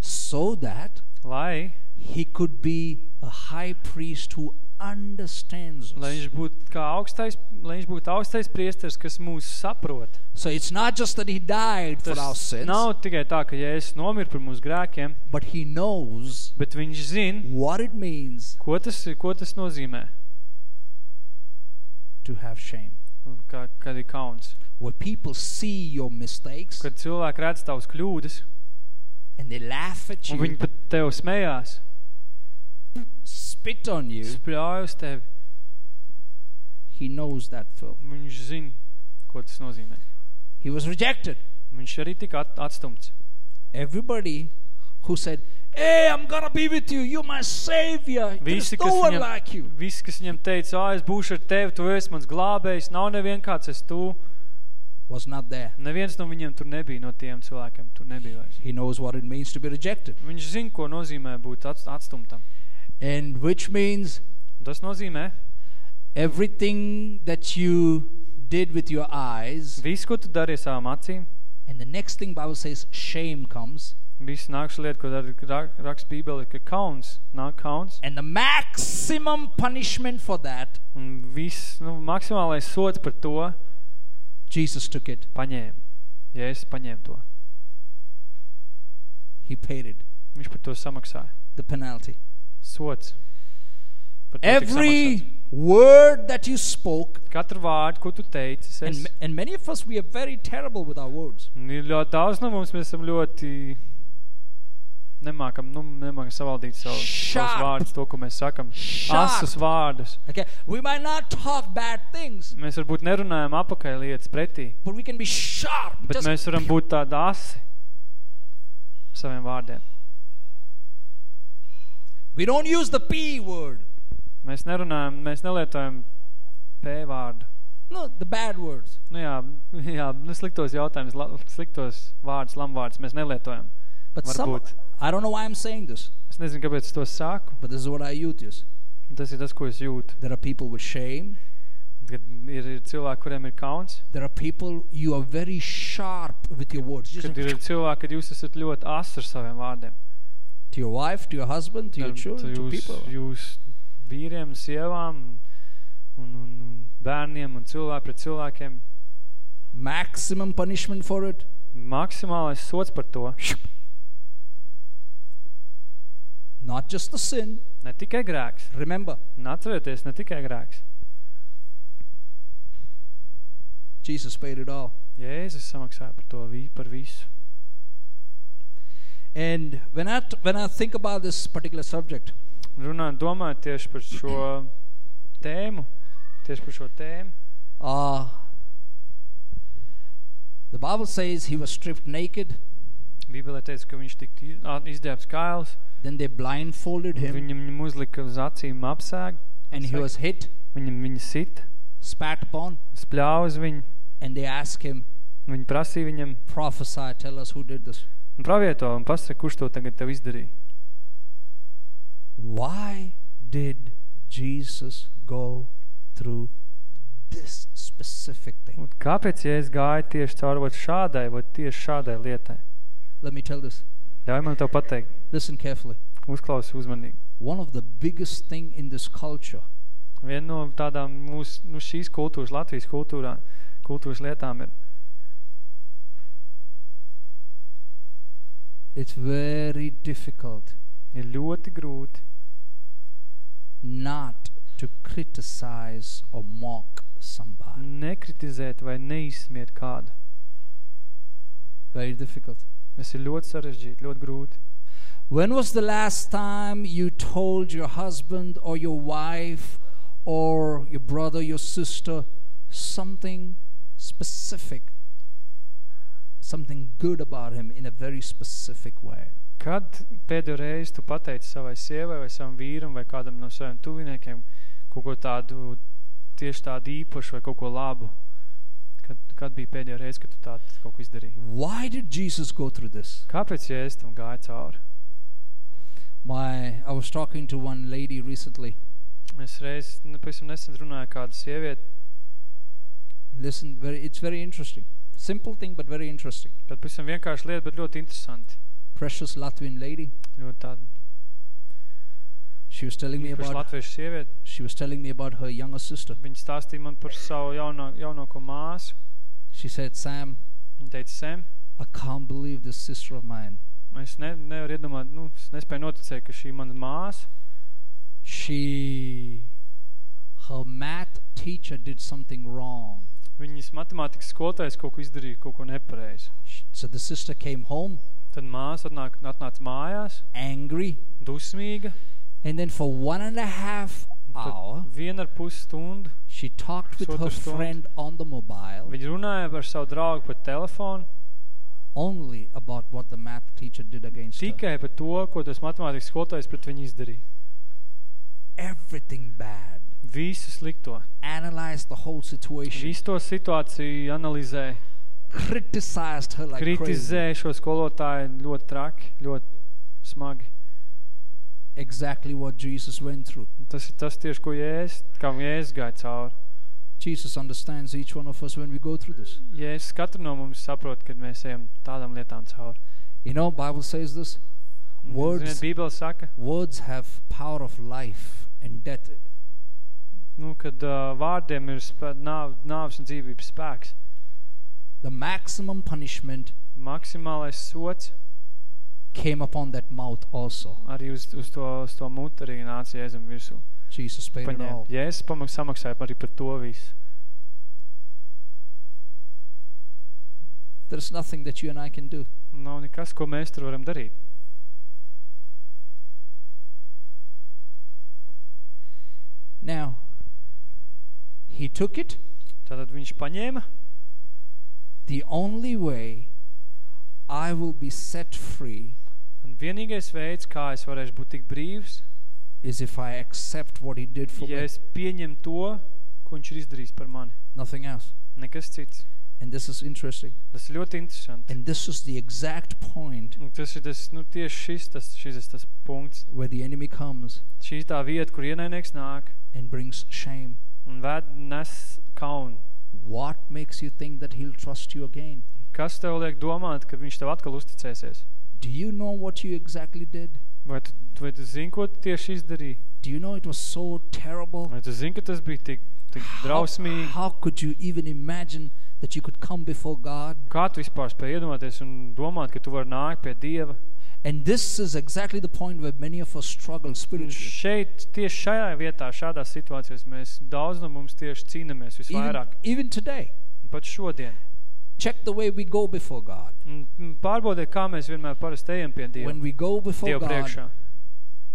so that lai he could be a high priest who understands lai us. viņš būtu kā augstais, lai viņš būtu augstais priesters, kas mūs saprot. So it's not just that he died for our Tas sins, nav tikai tā, ka Jēzus nomir par mūsu grēkiem, but he knows bet viņš zina, what it means ko tas, ko tas nozīmē, to have shame. kā, kad ir kauns. Where people see your mistakes Kad cilvēki redz tavas kļūdas, and they laugh at un viņi you, pat tev smējās, spit on you, uz tevi, he knows that feeling. viņš ko tas nozīmē. He was rejected. Viņš arī tika at, atstumts. Everybody who said, Hey, I'm gonna be with you, you're my savior. Visi, kas no one viņam, like you. visi, kas viņam teica, ā, es būšu ar tevi, tu esi mans glābējs, nav nevien kāds, es tu. Was not there. Neviens no viņiem tur nebija, no tiem cilvēkiem tur nebija vairs. He knows what it means to be rejected. Viņš zina, ko nozīmē būt ats, atstumtam. And which means tas nozīmē, everything that you did with your eyes, viss, ko tu dari ar savām acīm, and the next thing Bible says, shame comes. Viss nākšu lieta, ko dari rak, raksts bībeli, ka kauns, nāk kauns, And the maximum punishment for that, un viss, nu, maksimālais sots par to Jesus took it. paņēma. Ja es paņēmu to, He paid it. viņš par to samaksāja. The penalty. Sots. Par to tika samaksāts. Every word that you spoke, Katru vārdu, ko tu teici, es, and, and many of us, we are very terrible with our words. un ir ļoti daudz no mums, mēs esam ļoti nemākam, nu, nemākam savaldīt savu, savus vārdus, to, ko mēs sakam. Sharp. Asus vārdus. Okay, we might not talk bad things, Mēs varbūt nerunājam apakai lietas pretī, but we can be sharp. bet Just mēs varam būt tādi asi saviem vārdiem. we don't use the P word. Mēs nerunājam, mēs nelietojam P vārdu. No, the bad words. Nu jā, jā nu sliktos jautājumus, sliktos vārdus, lamvārdus mēs nelietojam. But some, Varbūt. I don't know why I'm saying this, Es nezinu, kāpēc es to saku. but this is what I use. Tas ir tas, ko es jūtu. There are people with shame. Kad ir, ir cilvēki, kuriem ir kauns, There are people you are very sharp with your words. Just kad ir cilvēki, kad jūs esat ļoti asi ar saviem vārdiem. to your wife, to your husband, to your children, to jūs, people. jūs vīriem, sievām un, un, un bērniem un cilvēki pret cilvēkiem. Maximum punishment for it. Maksimālais sots par to. Not just the sin. Ne tikai grēks. Remember, Un atcerieties, ne tikai grēks. Jesus paid it all. Jēzus samaksāja par to vi, par visu. And when I, when I think about this particular subject, Runājot, domājot tieši par šo tēmu, tieši par šo tēmu, uh, the Bible says he was stripped naked. Bībelē teica, ka viņš tika iz- ā, izdēbts kails, Then they blindfolded him viņam, viņam uzlika uz acīm apsēg, and he apsēg. was hit, viņam viņa sit, spat upon, spļāva uz viņu, and they asked him, viņi prasīja viņam, prophesy, tell us who did this. un pravieto, un pasaka, kurš to tagad tev izdarīja. Why did Jesus go through this specific thing? Un kāpēc Jēzus gāja tieši cauri vot šādai, vai tieši šādai lietai? Let me tell this. Ļauj man tev pateikt, Listen carefully. uzklausi uzmanīgi. One of the biggest thing in this culture Viena no tādām mūsu, nu šīs kultūras, Latvijas kultūrā, kultūras lietām ir, it's very difficult ir ļoti grūti not to criticize or mock somebody. nekritizēt vai neizsmiet kādu. Very difficult. Tas ir ļoti sarežģīti, ļoti grūti. When was the last time you told your husband or your wife or your brother, your sister something specific, something good about him in a very specific way? Kad pēdējo reizi tu pateici savai sievai vai savam vīram vai kādam no saviem tuviniekiem kaut ko tādu tieši tādu īpašu vai kaut ko labu? Kad, kad bija pēdējā reize, kad tu tādu kaut ko izdarīji? Why did Jesus go through this? Kāpēc Jēzus tam gāja cauri? My, I was talking to one lady recently. Es reiz, nu, pavisam nesen runāju ar kādu sievieti, Listen, very, it's very interesting. Simple thing, but very interesting. bet pavisam vienkārši lieta, bet ļoti interesanti. Precious Latvian lady. Ļoti tāda She was telling me īpaši about latviešu sievieti. she was telling me about her younger sister. Viņa stāstīja man par savu jauno, jaunāko māsu. She said, Sam, Viņa teica, Sem, I can't believe this sister of mine. es ne, nevaru iedomāt, nu, es nespēju noticēt, ka šī mana māsa, She her math teacher did something wrong. viņas matemātikas skolotājs kaut ko izdarīja, kaut ko nepareizi. Sh- So the sister came home Tad māsa atnāk, atnāca mājās, angry, dusmīga, and then for one and a half hour viena ar pus stundu she talked with her stundu. friend on the mobile Viņi runāja ar savu draugu pa telefonu only about what the math teacher did against her. tikai par to, ko tas matemātikas skolotājs pret viņu izdarīja. Everything bad. Visu slikto. Analyzed the whole situation. Visu to situāciju analizē, criticized her like crazy. kritizē šo skolotāju ļoti traki, ļoti smagi. Exactly what Jesus went through. Un Tas ir tas tieši, ko Jēzus, kā Jēzus gāja cauri. Jesus understands each one of us when we go through this. Jēzus katru no mums saprot, kad mēs ejam tādām lietām cauri. You know, Bible says this. Un, Words- Ziniet, Bībele saka, Words have power of life and death. nu, kad uh, vārdiem ir spē, nāv, nāvis un dzīvības spēks. The maximum punishment Maksimālais sots came upon that mouth also. arī uz, uz, to, uz to mutu arī nāca Jēzum virsū. Jesus paid it Paņēma. all. Jēzus pamaks samaksāja arī par to visu. There's nothing that you and I can do. Nav nekas, ko mēs tur varam darīt. Now, he took it. Tātad viņš paņēma, The only way I will be set free un vienīgais veids, kā es varēšu būt tik brīvs, is if I accept what he did for ja me. es pieņem to, ko viņš ir izdarījis par mani. Nothing else. Nekas cits. And this is interesting. Tas ir ļoti interesanti. And this is the exact point Un tas ir tas, nu, tieši šis, tas, šis ir tas punkts. where the enemy comes Šī ir tā vieta, kur ienainieks nāk and brings shame. un ved nes kaunu. What makes you think that he'll trust you again? Kas tev liek domāt, ka viņš tev atkal uzticēsies? Do you know what you exactly did? Vai tu, vai tu zini, ko tu tieši izdarīji? Do you know it was so terrible? Vai tu zini, ka tas bija tik, tik How, drausmīgi? how could you even imagine that you could come before God? Kā tu vispār spēj iedomāties un domāt, ka tu vari nākt pie Dieva? And this is exactly the point where many of us struggle Un spiritually. šeit, tieši šajā vietā, šādās situācijās mēs daudz no mums tieši cīnamies Even, visvairāk. even today, Un Pat šodien. Check the way we go before God. Un un Pārbaudiet, kā mēs vienmēr parasti ejam pie Dieva. When we go before Dievu God, priekšā.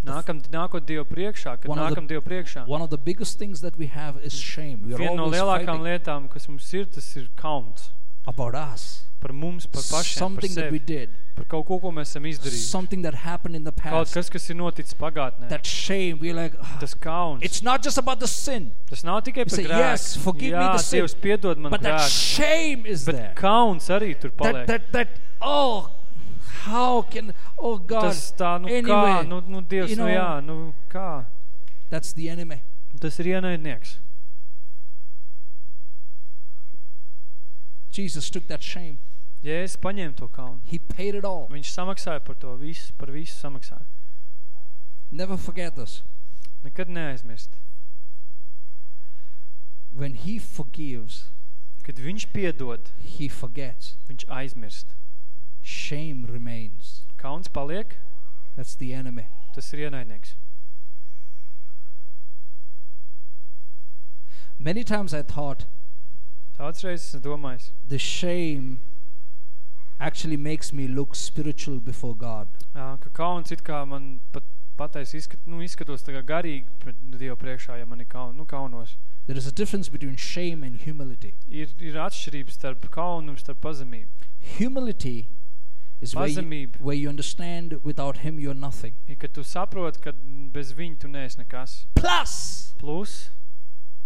Nākam, nākot Dievu priekšā, kad One of the- nākam Dievu priekšā. one of the biggest things that we have is shame. We are Viena no always lielākām fighting lietām, kas mums ir, tas ir kauns. About us. Par mums, par pašiem, par Something that we sevi. did. Par kaut ko, ko mēs esam izdarījuši. Something that happened in the Kaut past. kas, kas ir noticis pagātnē. That shame. We're like, "Ah, Tas kauns. it's not just about the sin, Tas nav tikai par say, grēku. "Yes, forgive me Jā, the sin." Dievs piedod man but that grēku. shame is Bet there. kauns arī tur That, paliek. that, that, oh, how can, oh God. Tas tā, nu Anyway, kā, nu, nu Dievs, you nu know- jā, nu kā. That's the enemy. Tas ir ienaidnieks. Jesus took that shame. Jēzus paņēma to kaunu. He paid it all. Viņš samaksāja par to visu, par visu samaksāja. Never forget this. Nekad neaizmirst. When he forgives, Kad viņš piedod, he forgets. viņš aizmirst. Shame remains. Kauns paliek, That's the enemy. tas ir ienaidnieks. Many times I thought Daudz reizes es domāju, the shame actually makes me look spiritual before God. jā, ka kauns it kā man pat patais izskat, nu, izskatos tā kā garīgi pret Dievu priekšā, ja man ir kaun, nu, kaunos. There is a difference between shame and humility. Ir, ir atšķirības starp kaunu un starp pazemību. Humility is where you, Pazemība. where you understand without him you're nothing. Ir, kad tu saproti, ka bez viņa tu neesi nekas. Plus, Plus,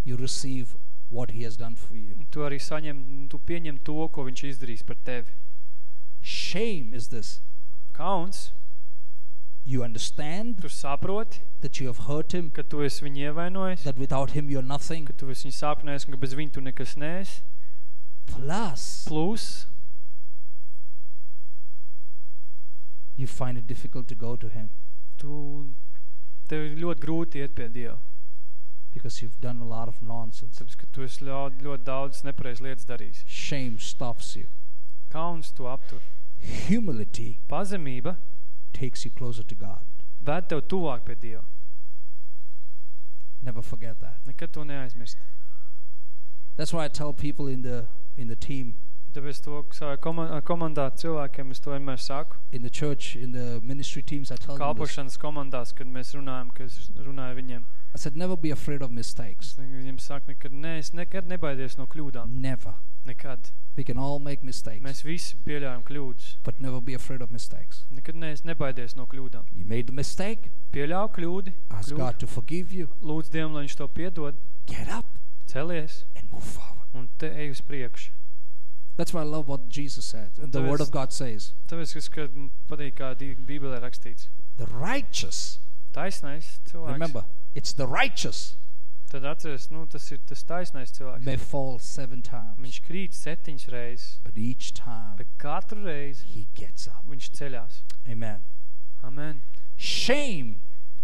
you receive what he has done for you. tu arī saņem, tu pieņem to, ko viņš izdarīs par tevi. Shame is this. Kauns, You understand tu saproti, that you have hurt him, ka tu esi viņu ievainojis, that without him you're nothing. ka tu esi viņu sāpinājis un ka bez viņa tu nekas neesi. Plus, Plus, you find it difficult to go to him. tu Tev ir ļoti grūti iet pie Dieva, because you've done a lot of nonsense. tāpēc, ka tu esi ļoti, ļoti daudz nepareiz lietas darījis. Shame stops you. Kauns to aptur. Humility Pazemība takes you closer to God. ved tev tuvāk pie Dieva. Never forget that. Nekad to neaizmirst. That's why I tell people in the in the team, Tāpēc to savā koman- komandā cilvēkiem es to vienmēr saku. in the church, in the ministry teams, I tell them this. Kalpošanas komandās, kad mēs runājam, kad es runāju viņiem. I said, never be afraid of mistakes. Es viņiem saku, nekad, ne, es nekad nebaidies no kļūdām. Never. Nekad. We can all make mistakes, Mēs visi pieļaujam kļūdas. but never be afraid of mistakes. Nekad ne, es nebaidies no kļūdām. You made the mistake, Pieļauj kļūdi, ask kļūdi. God to forgive you, lūdz Dievam, lai viņš to piedod, get up celies and move forward. un te ej uz priekšu. That's why I love what Jesus said and the That Word is- of God says. Tāpēc, kas, kad man patīk, kā Dī- Bībelē rakstīts. The righteous, Taisnais cilvēks. remember, it's the righteous Tad atceries, nu, tas ir tas taisnais cilvēks. may fall seven times, Viņš krīt septiņas reizes, but each time bet katru reizi he gets up. viņš ceļās. Amen. Amen. Shame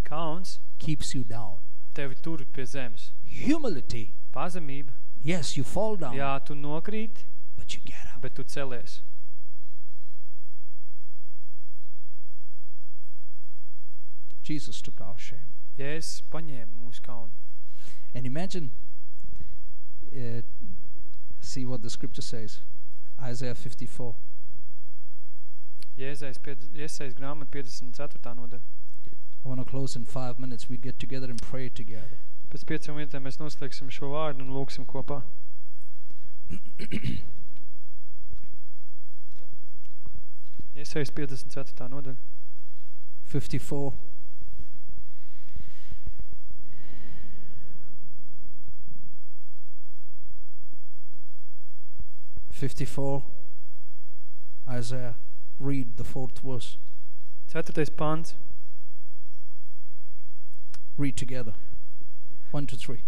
Kauns keeps you down. tevi tur pie zemes. Humility, Pazemība. yes, you fall down, Jā, tu nokrīt, but you get up. bet tu celies. Jesus took our shame. Jēzus paņēma mūsu kaunu. And imagine, uh, see what the scripture says. Isaiah 54. Jēzais, Jēzais grāmata 54. nodaļa. I want to close in five minutes. We get together and pray together. Pēc piecām minūtēm mēs noslēgsim šo vārdu un lūksim kopā. Iesaist 54. nodaļa. 54. Fifty-four. Isaiah, read the fourth verse. Ceturtais pants. Read together. One, two, three.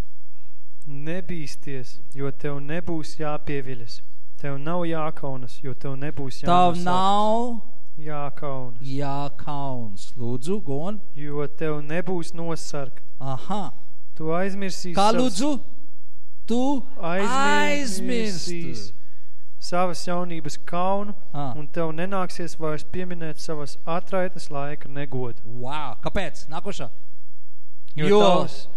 Nebīsties, jo tev nebūs jāpieviļas. Tev nav jākaunas, jo tev nebūs Tav jānosargs. nav Jākaunas, jākauns. Lūdzu, go on. jo tev nebūs nosargt. Aha. Tu aizmirsīsi Kā lūdzu? Tu aizmirsīsi aizmirsti. Savas jaunības kaunu, Ah. un tev nenāksies vairs pieminēt savas atraitas laika negodu. Wow. Kāpēc? Nākošā. Jo, Jo. tavs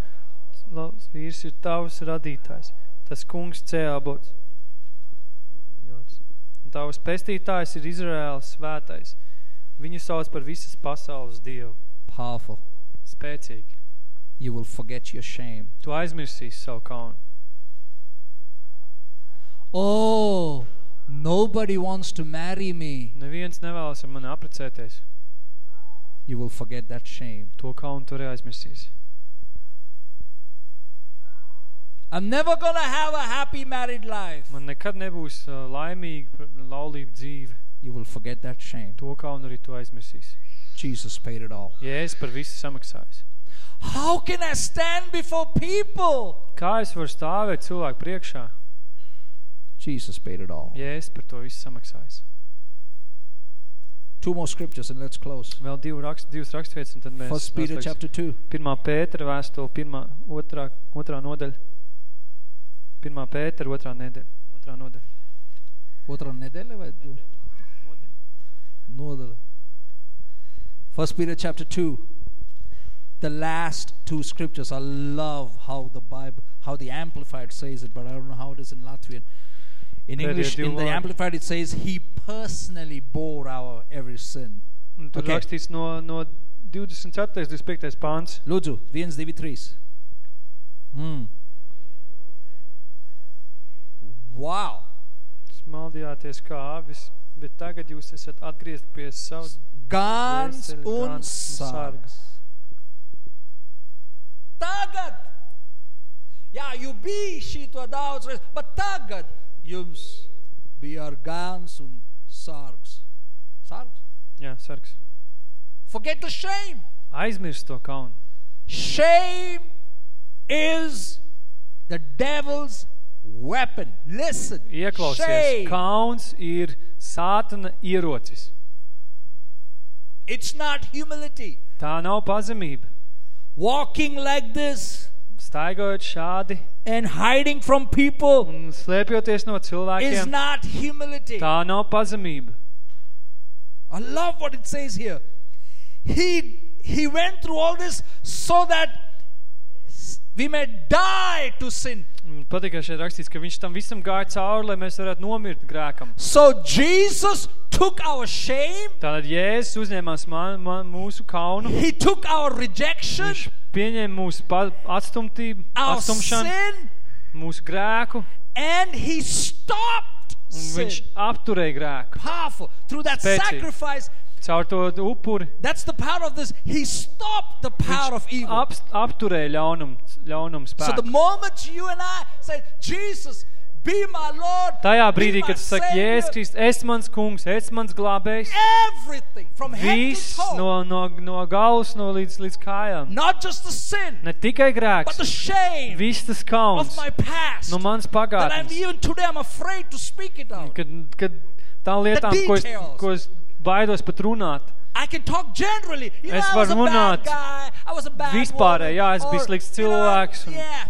la- vīrs ir tavs radītājs, tas kungs Ceabots. Un tavs pestītājs ir Izraēls svētais. Viņu sauc par visas pasaules dievu. Powerful. Spēcīgi. You will forget your shame. Tu aizmirsīsi savu kaunu. Oh, nobody wants to marry me. Neviens nevēlas ar mani aprecēties. You will forget that shame. To kaunu tu arī aizmirsīsi. I'm never going to have a happy married life. Man nekad nebūs uh, laimīga, pr- laulība dzīve. You will forget that shame. To kaunu arī tu aizmirsīsi. Jesus paid it all. Jēzus par visu samaksājis. How can I stand before people? Kā es varu stāvēt cilvēku priekšā? Jesus paid it all. Jēzus par to visu samaksājis. Two more scriptures and let's close. Vēl divu rakst, divas rakstvietas, un tad mēs First Peter chapter 2. Pirmā Pētera vēstule, pirmā, otrā, otrā nodaļa. Pirmā Pētera, otrā nedeļa. Otrā nodaļa. Otra nedēļa vai? Nodaļa. First Peter chapter 2. The last two scriptures. I love how the Bible, how the Amplified says it, but I don't know how it is in Latvian. In Pēdējie English, divi in the vārdi. Amplified, it says, He personally bore our every sin. Un tur Okay. okay. rakstīts no, no 24. 25. pāns. Lūdzu, 1, 2, 3. Mm. Wow. Smaldījāties kā avis, bet tagad jūs esat atgriezt pie savu Gans Dvēseli, un gans un sargs. Tagad! Jā, you bija šī to daudz reiz, bet tagad jums bija ar gans un sargs. Sargs? Jā, sargs. Forget the shame. Aizmirst to kaunu. Shame is the devil's weapon. Listen. Ieklausies, Shame. kauns ir sātana ierocis. It's not humility. Tā nav pazemība. walking like this, staigājot šādi and hiding from people mm, un slēpjoties no is cilvēkiem, not humility. tā nav pazemība. I love what it says here. He he went through all this so that s- we may die to sin. Un Patīk, ka šeit rakstīts, ka viņš tam visam gāja cauri, lai mēs varētu nomirt grēkam. So Jesus took our shame, Tātad Jēzus uzņēmās man, man, mūsu kaunu, he took our rejection, viņš pieņēma mūsu atstumtību, atstumšanu, sin, mūsu grēku, and he stopped un viņš sin. apturēja grēku. Powerful. Through that sacrifice, Caur to upuri that's the power of this. He stopped the power of evil. ap, apturēja ļaunumu, ļaunumu So the moment you and I say, Jesus, Lord, Tajā be brīdī, my kad Savior," Jēzus Kristus, es mans kungs, es mans glābējs, everything from head viss no, no, no galvas no līdz, līdz kājām. not just the sin, Ne tikai but grēks, the shame viss tas of kauns my past. no I'm pagātnes. even today I'm afraid to speak it out. Kad, kad tām lietām, ko es, ko es baidos pat runāt, I can talk generally. You know, Es a varu bad runāt guy. I was a bad vispārēji, jā, es biju slikts you know, cilvēks un- yeah.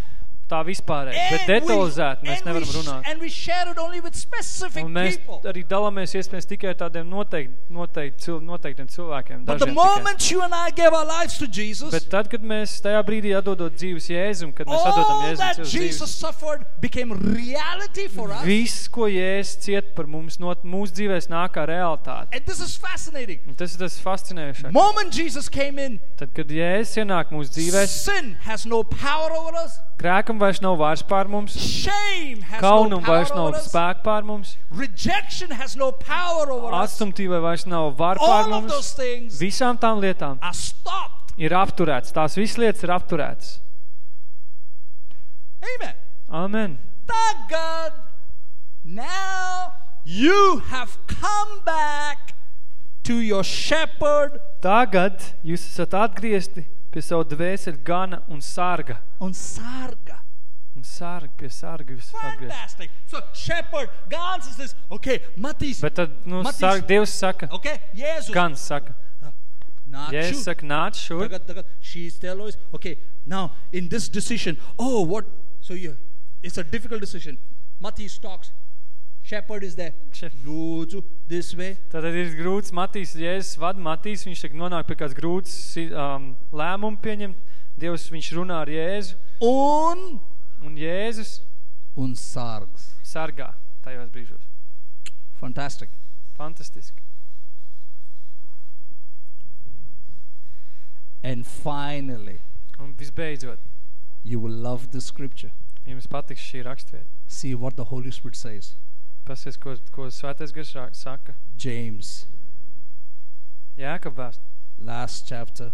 Tā vispārēji. Bet And we- detalizēt mēs nevaram runāt. And we share it only with specific Un mēs people. arī dalāmies iespējams tikai ar tādiem noteikti, noteikti, cil, noteiktiem cilvēkiem. But the dažiem tikai. moment you and I gave our lives to Jesus, Bet tad, kad mēs tajā brīdī atdodot dzīves Jēzum, kad mēs atdodam Jēzum Jesus suffered became reality for us. viss, ko Jēzus ciet par mums, no mūsu dzīvēs nāk kā realitāte. And this is fascinating. Un tas ir tas fascinējošāk. Moment Jesus came in, Tad, kad Jēzus ienāk mūsu dzīvēs, sin has no power over us. grēkam vairs nav vairs pār mums, Shame has no kaunam power vairs nav spēka pār mums, Rejection has no power over us. atstumtībai vairs nav var pār mums. Visām tām lietām ir apturēts. Tās visas lietas ir apturētas. Amen. Amen. Thank God. Now you have come back to your shepherd Tagad jūs esat atgriezti pie savu dvēseli gana un Sarga. Un sarga, sarga jūs. Fantastic. So shepherd, God says, okay, Matis, Bet tad, nu, Matis. sarga, Dievs saka, okay, Jesus. gans saka. Not Jēzus you. saka, nāc šur. Tagad, tagad, she is tell us, okay, now in this decision, oh, what, so you, it's a difficult decision. Matthias talks, shepherd is there. Lūdzu, this way. Tad ir grūts Matīs, Jēzus vada Matīs, viņš tagad nonāk pie kāds grūts um, lēmumu pieņemt. Dievs, viņš runā ar Jēzu, Un, un Jēzus un sargs. sargā tajos brīžos. Fantastic. Fantastiski. And finally, Un visbeidzot, you will love the scripture. jums patiks šī rakstvieta. See what the Holy Spirit says. Pasies, ko, ko svētais gars rā- saka. James, Jēkab vēst. last chapter,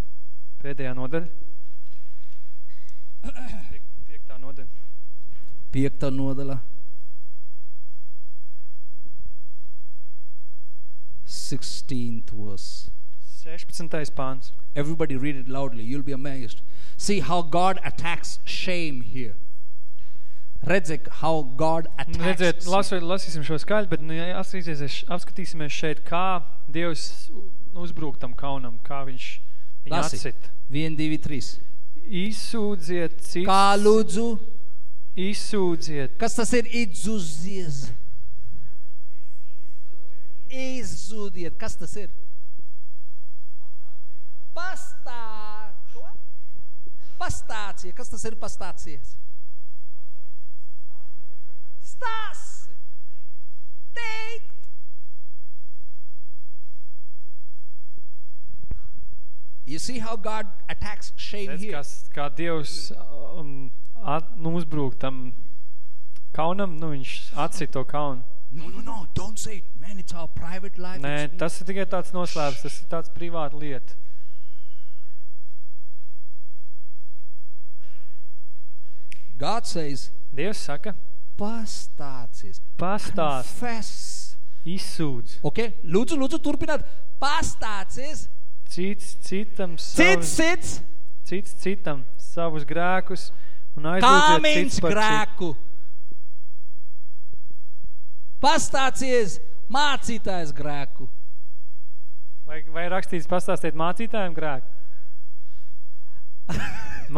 Pēdējā nodaļa. Piek, piektā nodaļa. piekta nodaļa, 16th verse. 16. pāns. Everybody read it loudly. You'll be amazed. See how God attacks shame here. Redzek, how God attacks Redziet, lasu, lasīsim šo skaļu, bet nu, ja apskatīsimies šeit, kā Dievs uzbrūk tam kaunam, kā viņš viņu Lasi. atsit. 1, 2, 3. Izsūdziet cits, Kā lūdzu, izsūdziet, kas tas ir idzūzies? Izzūdiet, kas tas ir? Pastā. Ko? Pastācija. Kas tas ir pastācijas? Stāsti. Teikt. You see how God attacks shame redz, here? kas, kā Dievs um, at, nu, uzbrūk tam kaunam, nu viņš atsit to kaunu. No, no, no, don't say it. Man, it's our private life. Nē, It's- tas ir tikai tāds noslēpts, tas ir tāds privāta lieta. God says, Dievs saka, pastācies. pastāst, Confess. izsūdz. Okay? Lūdzu, lūdzu, turpināt. Pastācies. Cits citam Cits, savus, cits. cits citam savus grēkus un aizlūdziet cits par grēku? Pastācies mācītājs grēku. Vai, vai rakstīts pastāstīt mācītājiem grēku?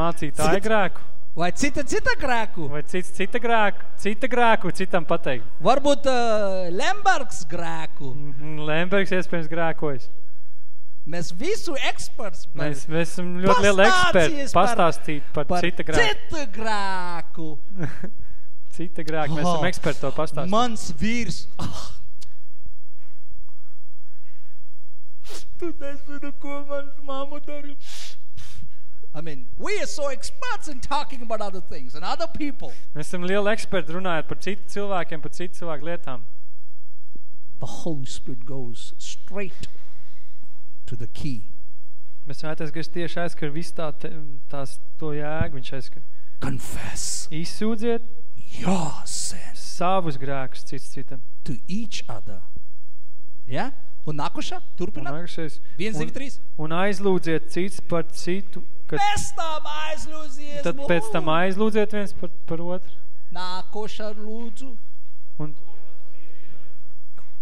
Mācītāja grēku. Vai cita, cita grēku? Vai cits cita grēku, cita grēku citam pateikt. Varbūt uh, Lembergs grēku. Mhm, Lembergs iespējams grēkojas. Mēs visu eksperts par Mēs, esam ļoti lieli eksperti pastāstīt par, par cita grēku. citu grēku. Cita grēku, mēs esam Oh, eksperti to pastāstīt. Mans vīrs. Ah. Tu nezini, ko mans mamma darīja. I mean, we are so experts in talking about other things and other people. Mēs esam lieli eksperti runājot par citu cilvēkiem, par citu cilvēku lietām. The Holy Spirit goes straight to the key. Mēs svētais, ka es tieši aizskar visu tā, tās, to jēgu, viņš aizskar. Confess Izsūdziet your sins savus grēkus cits citam. to each other. Yeah? Un nākušā? Un, Turpināt? nākamais, Viens, divi, un, trīs. un aizlūdziet cits par citu, kad Pēc tam aizlūdzies. tad pēc tam aizlūdziet viens par, par otru. Nākošā lūdzu. Un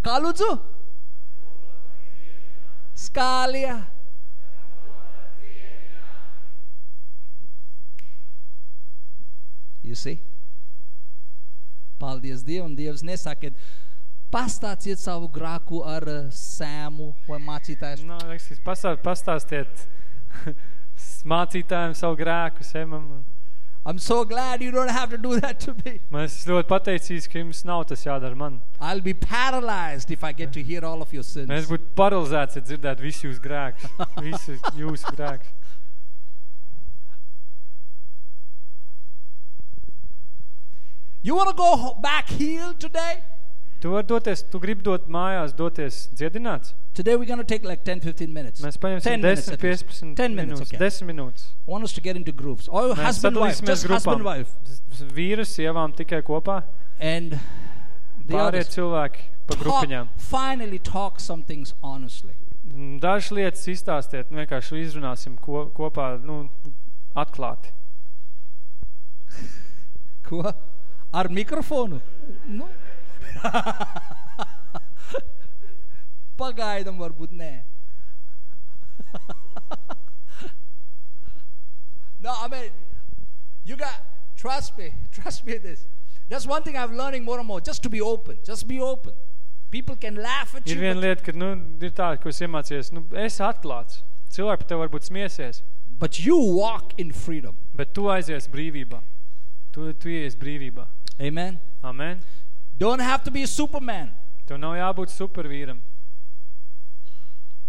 Kā lūdzu? Skālija. You see? Paldies Dievam, Dievs nesakiet, pastāciet savu grāku ar uh, sēmu vai. Nav, liekas, pasā, pastāstiet mācītājiem savu grēku, semam. I'm so glad you don't have to do that to me. Man es ļoti pateicīgs, ka jums nav tas jādara man. I'll be paralyzed if I get to hear all of your sins. Mēs būtu paralizēts, ja dzirdētu visu jūsu grēkus. Visu jūsu grēkus. You want to go back healed today? Tu vari doties, tu gribi dot mājās, doties dziedināts? Today we're going to take like 10, 15 minutes. Mēs 10 paņemsim minutes 10, at least. 15 10 minutes, okay. 10 minūtes. I want us to get into groups. Or Mēs husband, wife, just husband, grupām. wife. S- Vīrus, sievām tikai kopā. And the others. cilvēki pa grupiņām. finally talk some things honestly. Dažas lietas izstāstiet, nu, vienkārši izrunāsim ko, kopā, nu, atklāti. Ko? Ar mikrofonu? Nu? Pagaidam varbūt nē. no, I mean, you got, trust me, trust me this. That's one thing I'm learning more and more, just to be open, just be open. People can laugh at Ir you, viena but, lieta, ka, nu, ir tā, ko es iemācījies, nu, es atklāts. Cilvēki par tevi varbūt smiesies, but you walk in freedom. bet tu aizies brīvībā. Tu, tu ies brīvībā. Amen. Amen. Don't have to be a superman. Tev nav jābūt supervīram.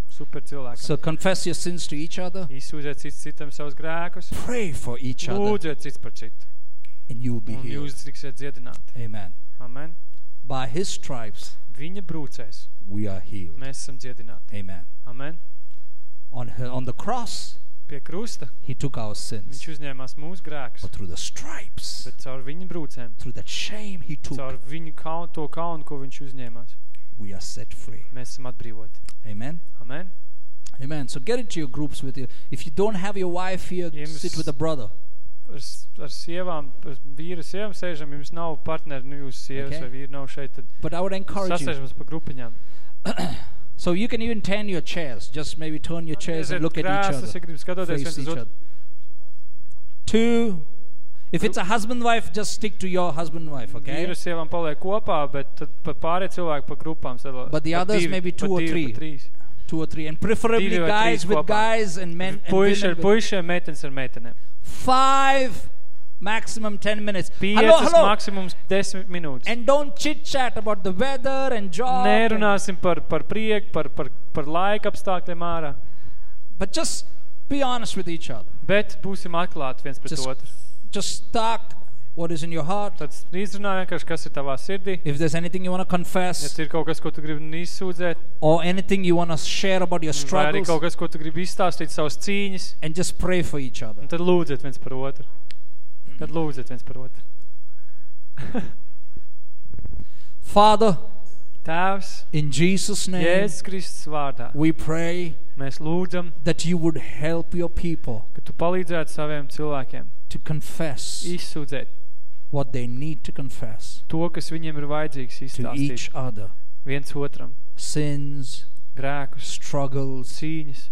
Super cilvēkam. So confess your sins to each other. Izsūdziet cits citam savus grēkus. Pray for each other, Lūdziet cits par citu. and you will be Un healed. jūs tiksiet dziedināti. Amen. Amen. By His stripes Viņa brūcēs. we are healed. Mēs esam dziedināti. Amen. Amen. On her, on the cross, Pie krusta He took our sins, viņš uzņēmās mūsu grēkus. but through the stripes, Bet caur viņa brūcēm, through that shame He caur took, viņu kaunu, to kaunu, ko viņš uzņēmās, we are set free. mēs esam atbrīvoti. Amen. Amen. Amen. So get into your groups with you. If you don't have your wife here, Jums- sit with a brother. Ar, ar sievām, ar vīru sievām sēžam, jums nav partneri, nu jūs sievas Okay. vai vīri nav šeit, tad But I would encourage you. pa grupiņām. So you can even turn your chairs. Just maybe turn your chairs and look at each other. Face each other. Two. If it's a husband wife, just stick to your husband wife, okay? Vīru sievām paliek kopā, bet tad pa pārējie cilvēki pa grupām sadalās. But the others divi, maybe two or three. Trīs. Two or three, and preferably guys with kopā. guys and men and Puiši ar women with puišiem, meitenes ar meitenēm. five, maximum ten minutes. Hello, Piecas hello. maksimums desmit minūtes. And don't chit chat about the weather and job. and- Nerunāsim par, par prieku, par, par, par laika apstākļiem ārā, but just be honest with each other. bet būsim atklāti viens pret Just- otru. Just talk what is in your heart. Tad izrunā vienkārši, kas ir tavā sirdī. If there's anything you want to Ja confess ir kaut kas, ko tu gribi izsūdzēt, or anything you want to share about your vai arī struggles, kaut kas, ko tu gribi izstāstīt savas cīņas, and just pray for each other. un tad lūdziet viens par otru. Tad lūdziet viens par otru. Father, Tēvs, in Jesus' name, Jēzus Kristus vārdā, we pray mēs lūdzam, that you would help your people ka tu palīdzētu saviem cilvēkiem to confess izsūdzēt what they need to confess to, kas viņiem ir vajadzīgs to izstāstīt each other viens otram. sins, Grēkus, struggles, cīņas,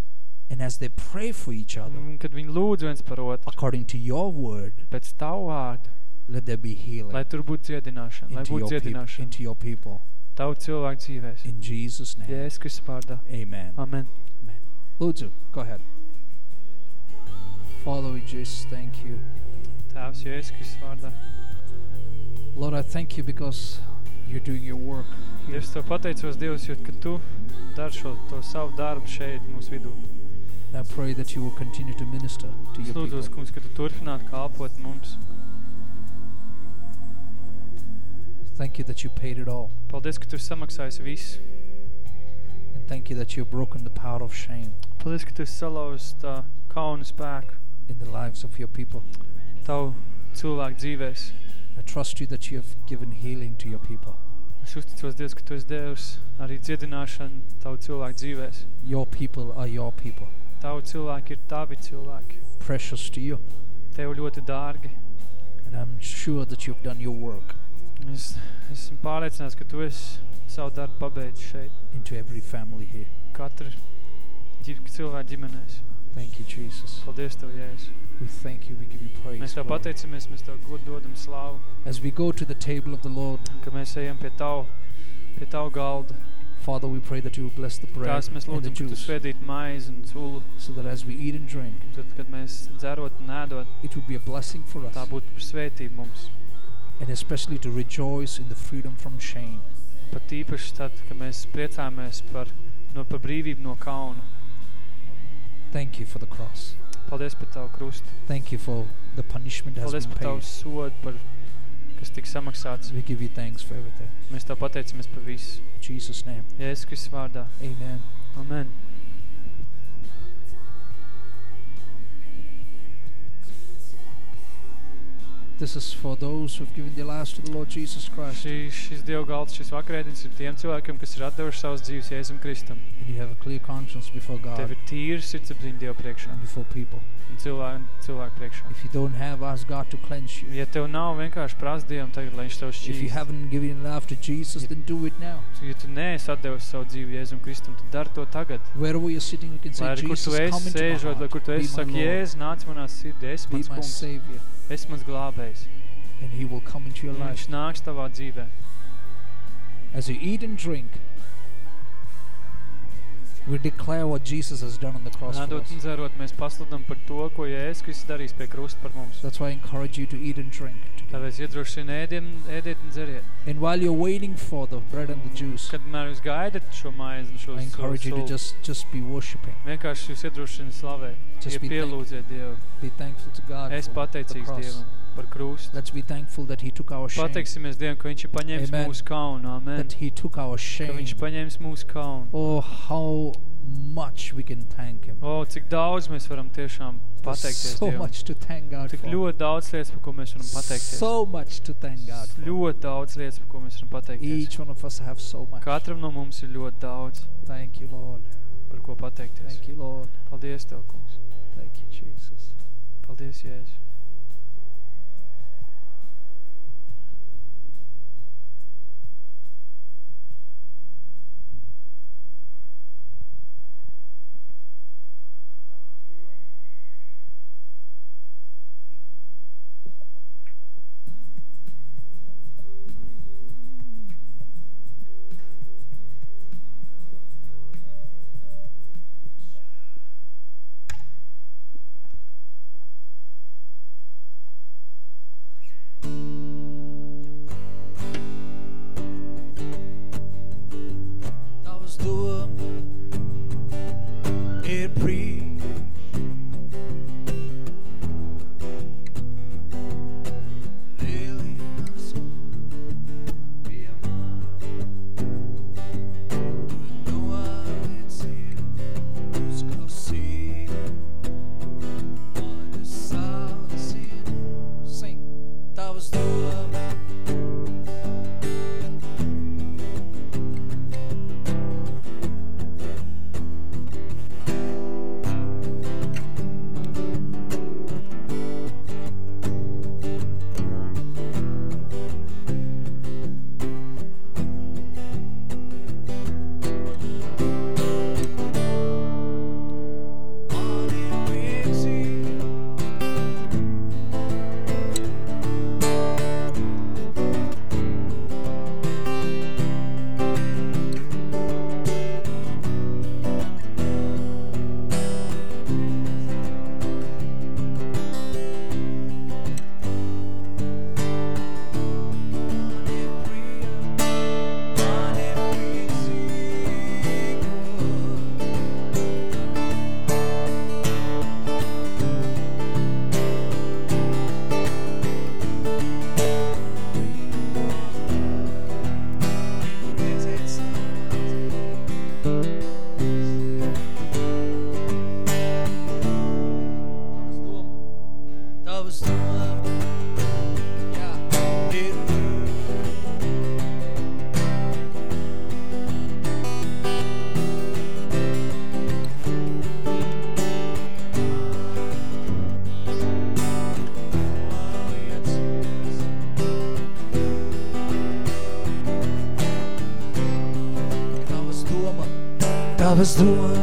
And as they pray for each other, Un kad viņi lūdz viens par otru, according to your word, pēc tavu vārdu, let there be healing lai tur būtu dziedināšana, lai into būtu your, people, dziedināšana into your people. tavu cilvēku dzīvēs. In Jesus' name. Jēzus Kristus vārdā. Amen. Amen. Amen. Lūdzu, go ahead. Father, we just thank you. Tēvs Jēzus Kristus vārdā. Lord, I thank you because you're doing your work here. Dievs, Tev pateicos, Dievs, jo, ka Tu dari šo to savu darbu šeit mūsu vidū. And I pray that you will continue to minister to your people. kungs, ka Tu turpinātu kalpot mums. Thank you that you paid it all. Paldies, ka Tu visu. And thank you that you've broken the power of shame Paldies, ka Tu esi salauzis tā kauna spēku in the lives of your people. tavu cilvēku dzīvēs. I trust you that you have given healing to your people. Es uzticos, Dievs, ka Tu esi Dievs arī dziedināšanu tavu cilvēku dzīvēs. Your people are your people, Tavu cilvēki ir tavi cilvēki. precious to you. Tev ļoti dārgi. And I'm sure that you've done your work Es esmu pārliecināts, ka Tu esi savu darbu pabeidzis šeit. into every family here. Katra ģi- cilvēka ģimenēs. Thank you, Jesus. Paldies Tev, Jēzus. We thank you. We give you praise. Mēs Tev Lord. pateicamies, mēs Tev godu dodam slavu, As we go to the table of the Lord, ka mēs ejam pie Tavu, pie Tavu galda. Father, we pray that you will bless the bread Tās mēs and the lūdzam, ka Tu juice, svētītu maizi un sulu, so that as we eat and drink, tad, kad mēs dzerot un ēdot, it would be a blessing for tā us, būtu svētība mums. and especially to rejoice in the freedom from shame. Pat īpaši tad, kad mēs priecājamies par, no, par brīvību no kauna. Thank you for the cross. Paldies par Tavu krustu. Thank you for the punishment that has Paldies been par Tavu paid. sodu, par, kas tika samaksāts. We give you thanks for everything. Mēs Tev pateicamies par visu. In Jesus' name. Jēzus Kristus vārdā. Amen. Amen. This is for those who have given their lives to the Lord Jesus Christ. Šī, šis Dieva galds, šis vakarēdienis ir tiem cilvēkiem, kas ir atdevuši savas dzīves Jēzum Kristum. And you have a clear conscience before Tev God ir tīra sirdsapziņa Dieva priekšā and before people. Cilvēku, cilvēku priekšā. If you don't have, ask God to cleanse you. Ja tev nav vienkārši prasa Dievam tagad, lai viņš tev If you haven't given your life to Jesus, then do it now. ja tu neesi atdevusi savu dzīvi Jēzum Kristum, tad dari to tagad. Wherever you're sitting, you can say, Lai arī kur tu Jesus, esi come into my sēžot, lai kur tu esi, saka. Jēzus, nāc manā sirdī, esi mans my kungs, Savior. esi mans glābējs. And He will come into your life. Viņš nāks tavā dzīvē. As you eat and drink, we declare what Jesus has done on the cross for us. un dzerot, mēs pasludam par to, ko Jēzus Kristus darīs pie krusta par mums. That's why I encourage you to eat and drink. together. Tāpēc iedrošina ēdiet, ēdiet un dzeriet. And while you're waiting for the bread and the juice, Kad mēr jūs gaidat šo maizi un šo I encourage you to sulu, just, just be worshiping. vienkārši jūs iedrošina slavēt. Just Ja be pielūdziet Dievu. Be thankful to God Es for the pateicīgs cross. Dievam par krustu. Let's be thankful that He took our shame. Pateiksimies Dievam, ka viņš ir paņēmis Amen. mūsu kaunu. Amen. That He took our Ka shame. viņš paņēmis mūsu kaunu. Oh, how much we can thank Him. O, cik daudz mēs varam tiešām There's pateikties so Dievam. much to thank God Tik for. ļoti daudz lietas, par ko mēs varam pateikties. So much to thank God for. Ļoti daudz lietas, par ko mēs varam pateikties. Each one of us have so much. Katram no mums ir ļoti daudz, Thank you, Lord. par ko pateikties. Thank you, Lord. Paldies Tev, kungs. Thank you, Jesus. Paldies, Jēzus. I was the one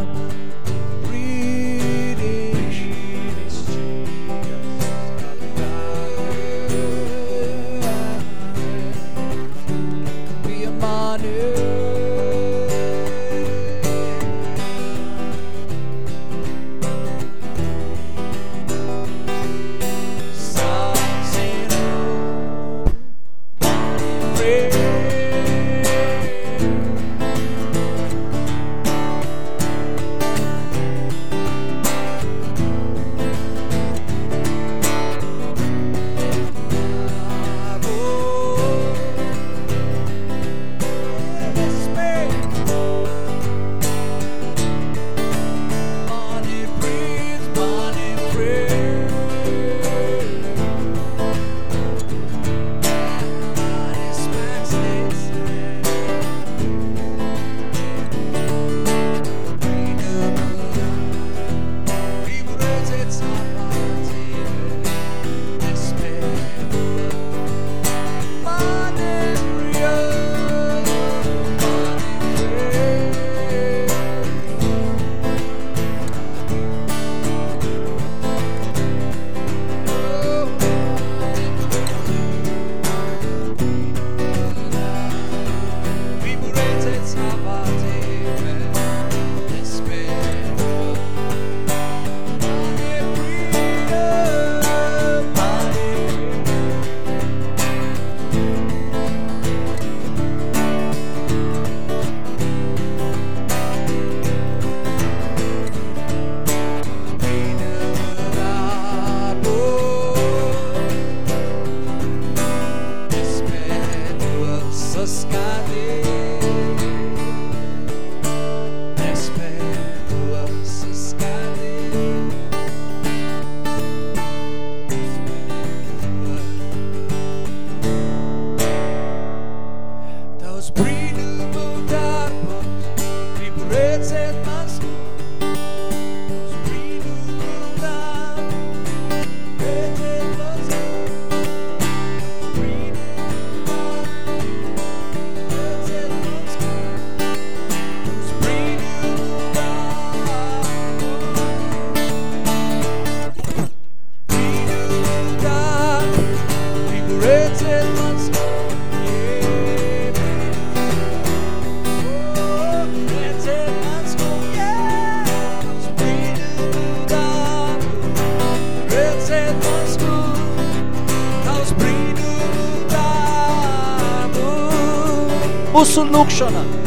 Look, Shona.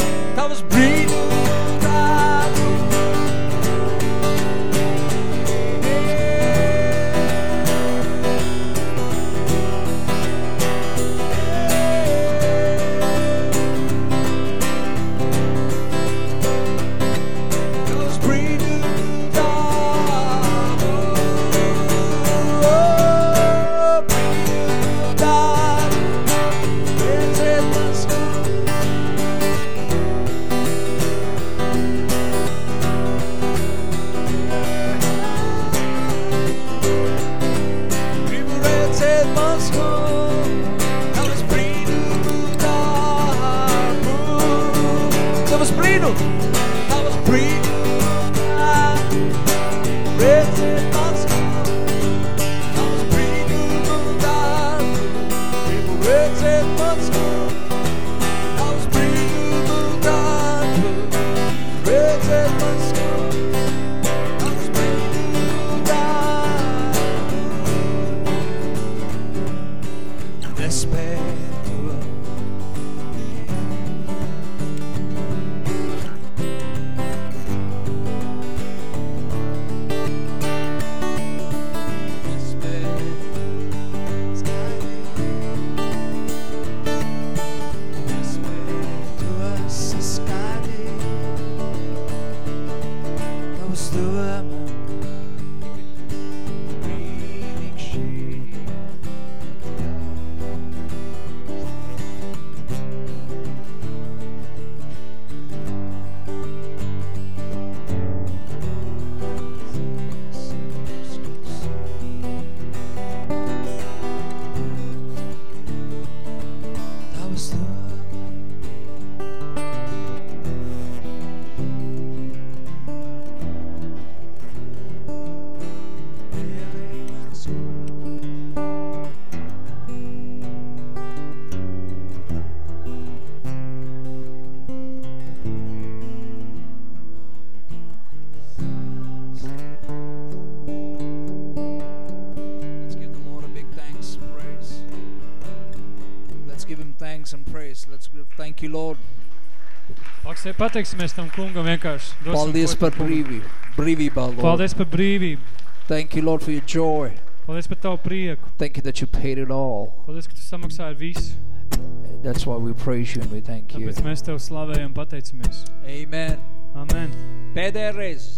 Give thank you, Lord. Paksē, pateiksimies tam kungam vienkārši. Dosim Paldies par brīvību. Brīvībā, Lord. Paldies par brīvību. Thank you, Lord, for your joy. Paldies par tavu prieku. Thank you that you paid it all. Paldies, ka tu samaksāji visu. That's why we praise you and we thank you. Tāpēc mēs tev slavējam pateicamies. Amen. Amen.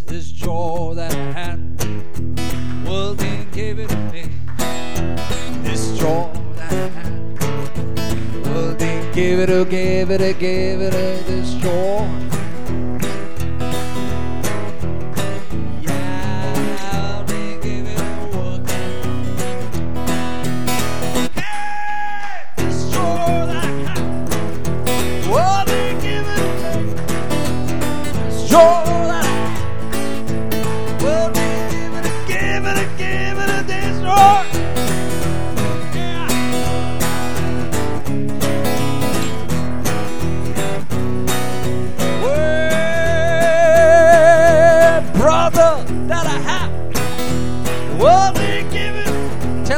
This joy that I had, world didn't give it to me. This joy that I had, give it, to, give it, to, give it, to, this joy.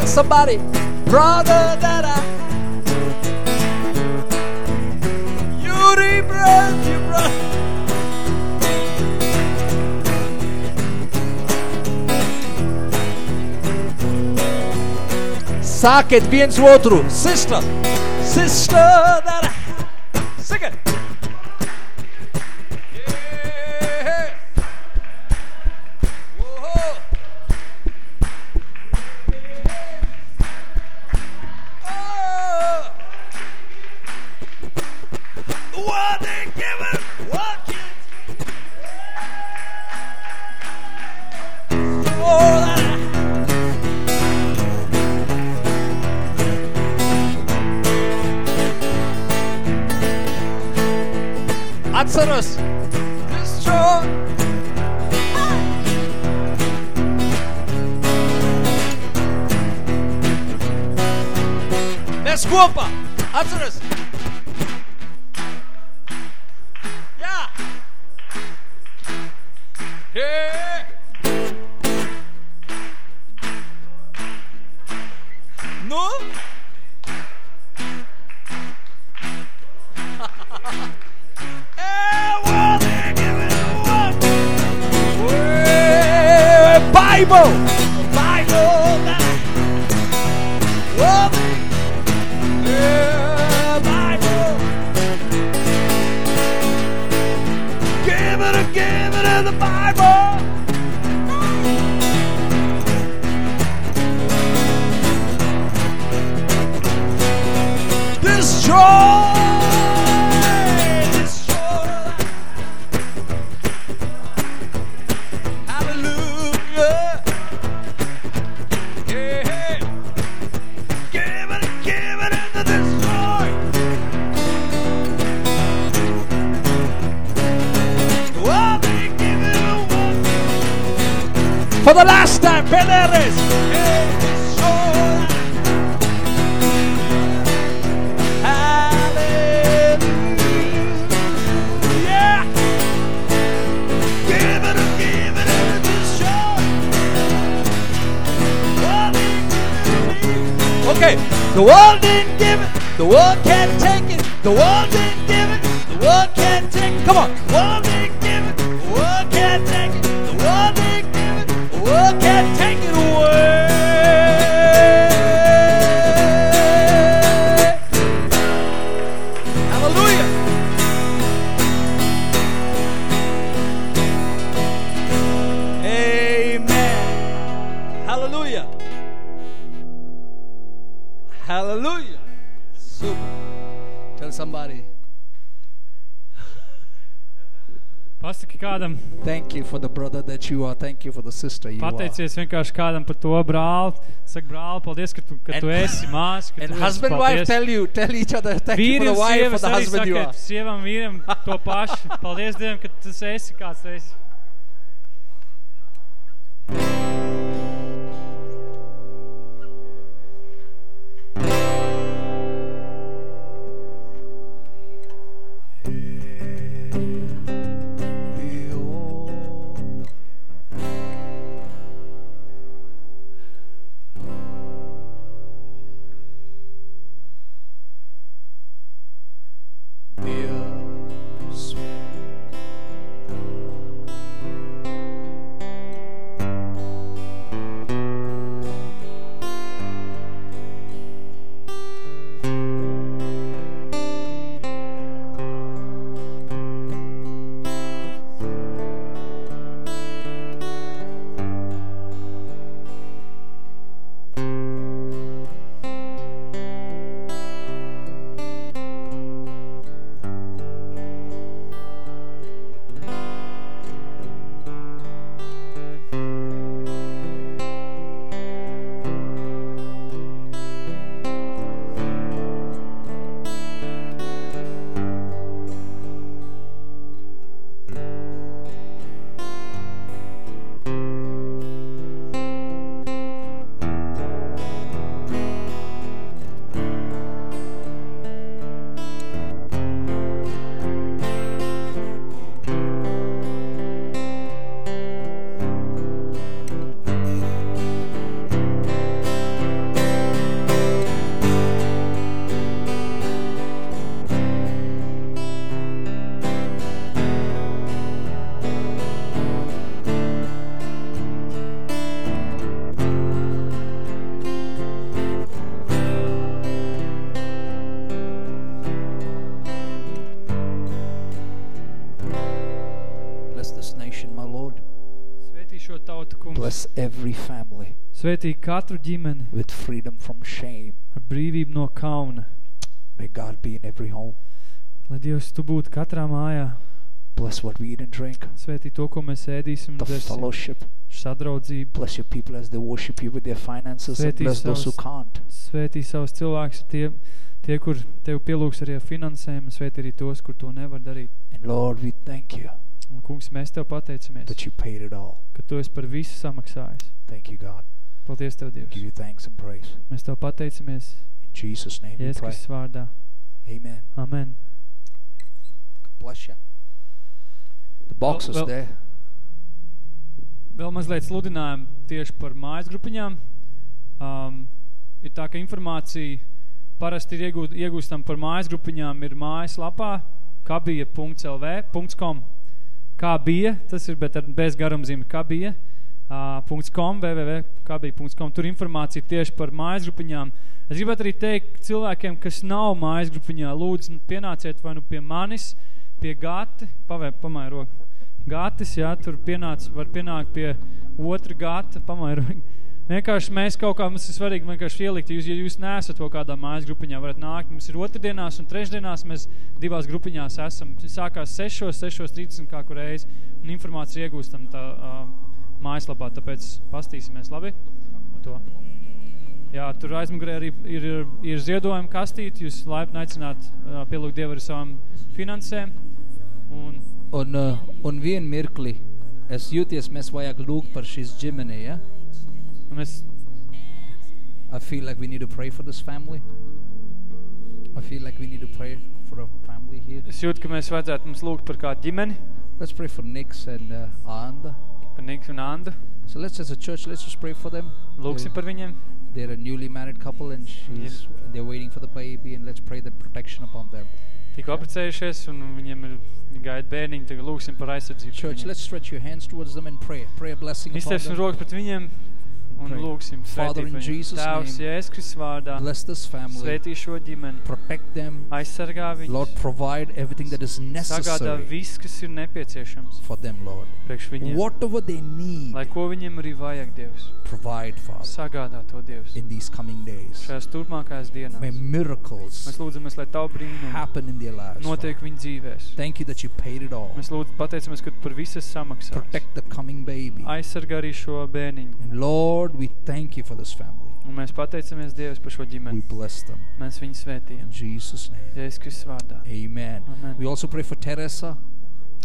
Somebody, brother that I. You rebrand, you brother. Sakiet viens otru, sister, sister that I Pasaki kādam, thank you for the brother that you are. Thank you for the sister you are. pateicies vienkārši kādam par to brāli. Saka, brāli, paldies, ka tu, ka And- tu esi mās. Ka And tu esi, husband, paldies. wife, tell you, tell each other, thank you for Vīri the un wife, for sievas the arī husband you saka are. sievam vīram to pašu. Paldies Dievam, ka tu esi kāds tu esi. Svētī katru ģimeni with freedom from shame. ar brīvību no kauna. May God be in every home. Lai Dievs, Tu būtu katrā mājā. Bless what we eat and drink. Svētī to, ko mēs ēdīsim un The dzersim. fellowship. Sadraudzību. Bless your people as they worship you with their finances and Svētī bless those who savus- can't. Svētī savus cilvēkus, tie, tie, kur Tev pielūgs arī ar finansēm, un svētī arī tos, kur to nevar darīt. And Lord, we thank you Un, kungs, mēs Tev pateicamies, that you paid it all. ka Tu esi par visu samaksājis. Thank you, God. Paldies Tev, Give Dievs. you thanks and praise. Mēs Tev pateicamies, In Jesus' name we Jēzus pray. Kristus vārdā. Amen. Amen. Bless you. The box is there. Vēl mazliet sludinājumu tieši par mājas grupiņām. Um, ir tā, ka informācija parasti ir iegūt, iegūstam par mājas grupiņām ir mājas lapā kabija.lv.com Kā bija, tas ir, bet ar bez garumzīme kabija. Uh, .com, www.kabija.com Tur informācija tieši par mājas grupiņām. Es gribētu arī teikt cilvēkiem, kas nav mājas grupiņā, lūdzu pienāciet vai nu pie manis, pie gati, pavē, pamāja roku. Gatis, jā, tur pienāc, var pienākt pie otra gata, pamāja roku. Vienkārši mēs kaut kā, mums ir svarīgi vienkārši ielikt, jūs, ja jūs neesat kaut kādā mājas grupiņā, varat nākt, mums ir otrdienās un trešdienās, mēs divās grupiņās esam, sākās 6, 6.30 kā kur reiz, un informāciju iegūstam tā uh, mājaslapā, tāpēc pastīsimies, labi? To. Jā, tur aizmugurē arī ir, ir, ir ziedojuma kastīti, jūs laipni aicināt uh, pielūgt Dievu ar savām finansēm, un Un, uh, un vien mirkli, es jūties, mēs vajag lūgt par šīs ģimeni, ja? Un es, I feel like we need to pray for this family. I feel like we need to pray for a family here. es jūtu, ka mēs vajadzētu mums lūgt par kādu ģimeni, Let's pray for Nix and uh, Anda. Par Niks un Andu. So let's as a church, let's just pray for them. Lūksim par viņiem. They're a newly married couple and she's they're waiting for the baby and let's pray the protection upon them. Tikko apprecējušies un viņiem ir viņi gaida bērniņi, tagad lūksim par aizsardzību. par Church, viņiem. let's stretch your hands towards them and pray. Pray a blessing upon Izstiepsim them. rokas pret viņiem un Pray. lūksim. Father, in Svētī Jesus' Tēvs, name, Jēzus Kristus vārdā. Bless this family. Svētī šo ģimeni. Protect them. Aizsargā viņus. Lord, provide everything that is Sagādā necessary viss, kas ir nepieciešams for them, Lord. Priekš viņiem. Whatever they need, Lai ko viņiem arī vajag, Dievs. provide, Father, Sagādā to, Dievs. in these coming days. Šajās turpmākajās dienās. May miracles Mēs lūdzamies, lai Tavu brīnumu happen in their lives. notiek Father. viņu dzīvēs. Thank you that you paid it all. Mēs lūdzu, pateicamies, ka Tu par visas samaksās. Protect the coming baby. Aizsargā arī šo bērniņu. And Lord, we thank you for this family. Un mēs pateicamies Dievs par šo We ģimeni. bless them. Mēs viņu In svētījam. Jesus' name. Jēzus Kristus vārdā. Amen. Amen. We also pray for Teresa.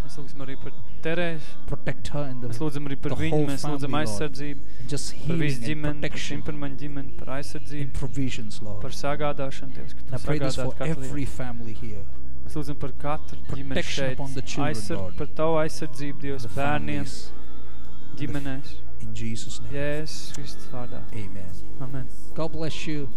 Mēs lūdzam arī par Terēšu. Protect her and the, lūdzam arī par the viņu. whole Mēs lūdzam family, Lord. aizsardzību. and just Par healing visu and ģimeni, par protection šimpermaņu ģimeni, par and aizsardzību, provisions, Lord. par sagādāšanu, Dievs, ka And I Tu pray this sagādāt for katru lietu. every family here. Mēs lūdzam par katru ģimeni Protection šeit. upon the children, Aizsard, Lord. par Tavu aizsardzību, Dievs, The bērniem, families. ģimenēs. In Jesus' name. Jēzus Kristus vārdā. Amen. Amen. God bless you.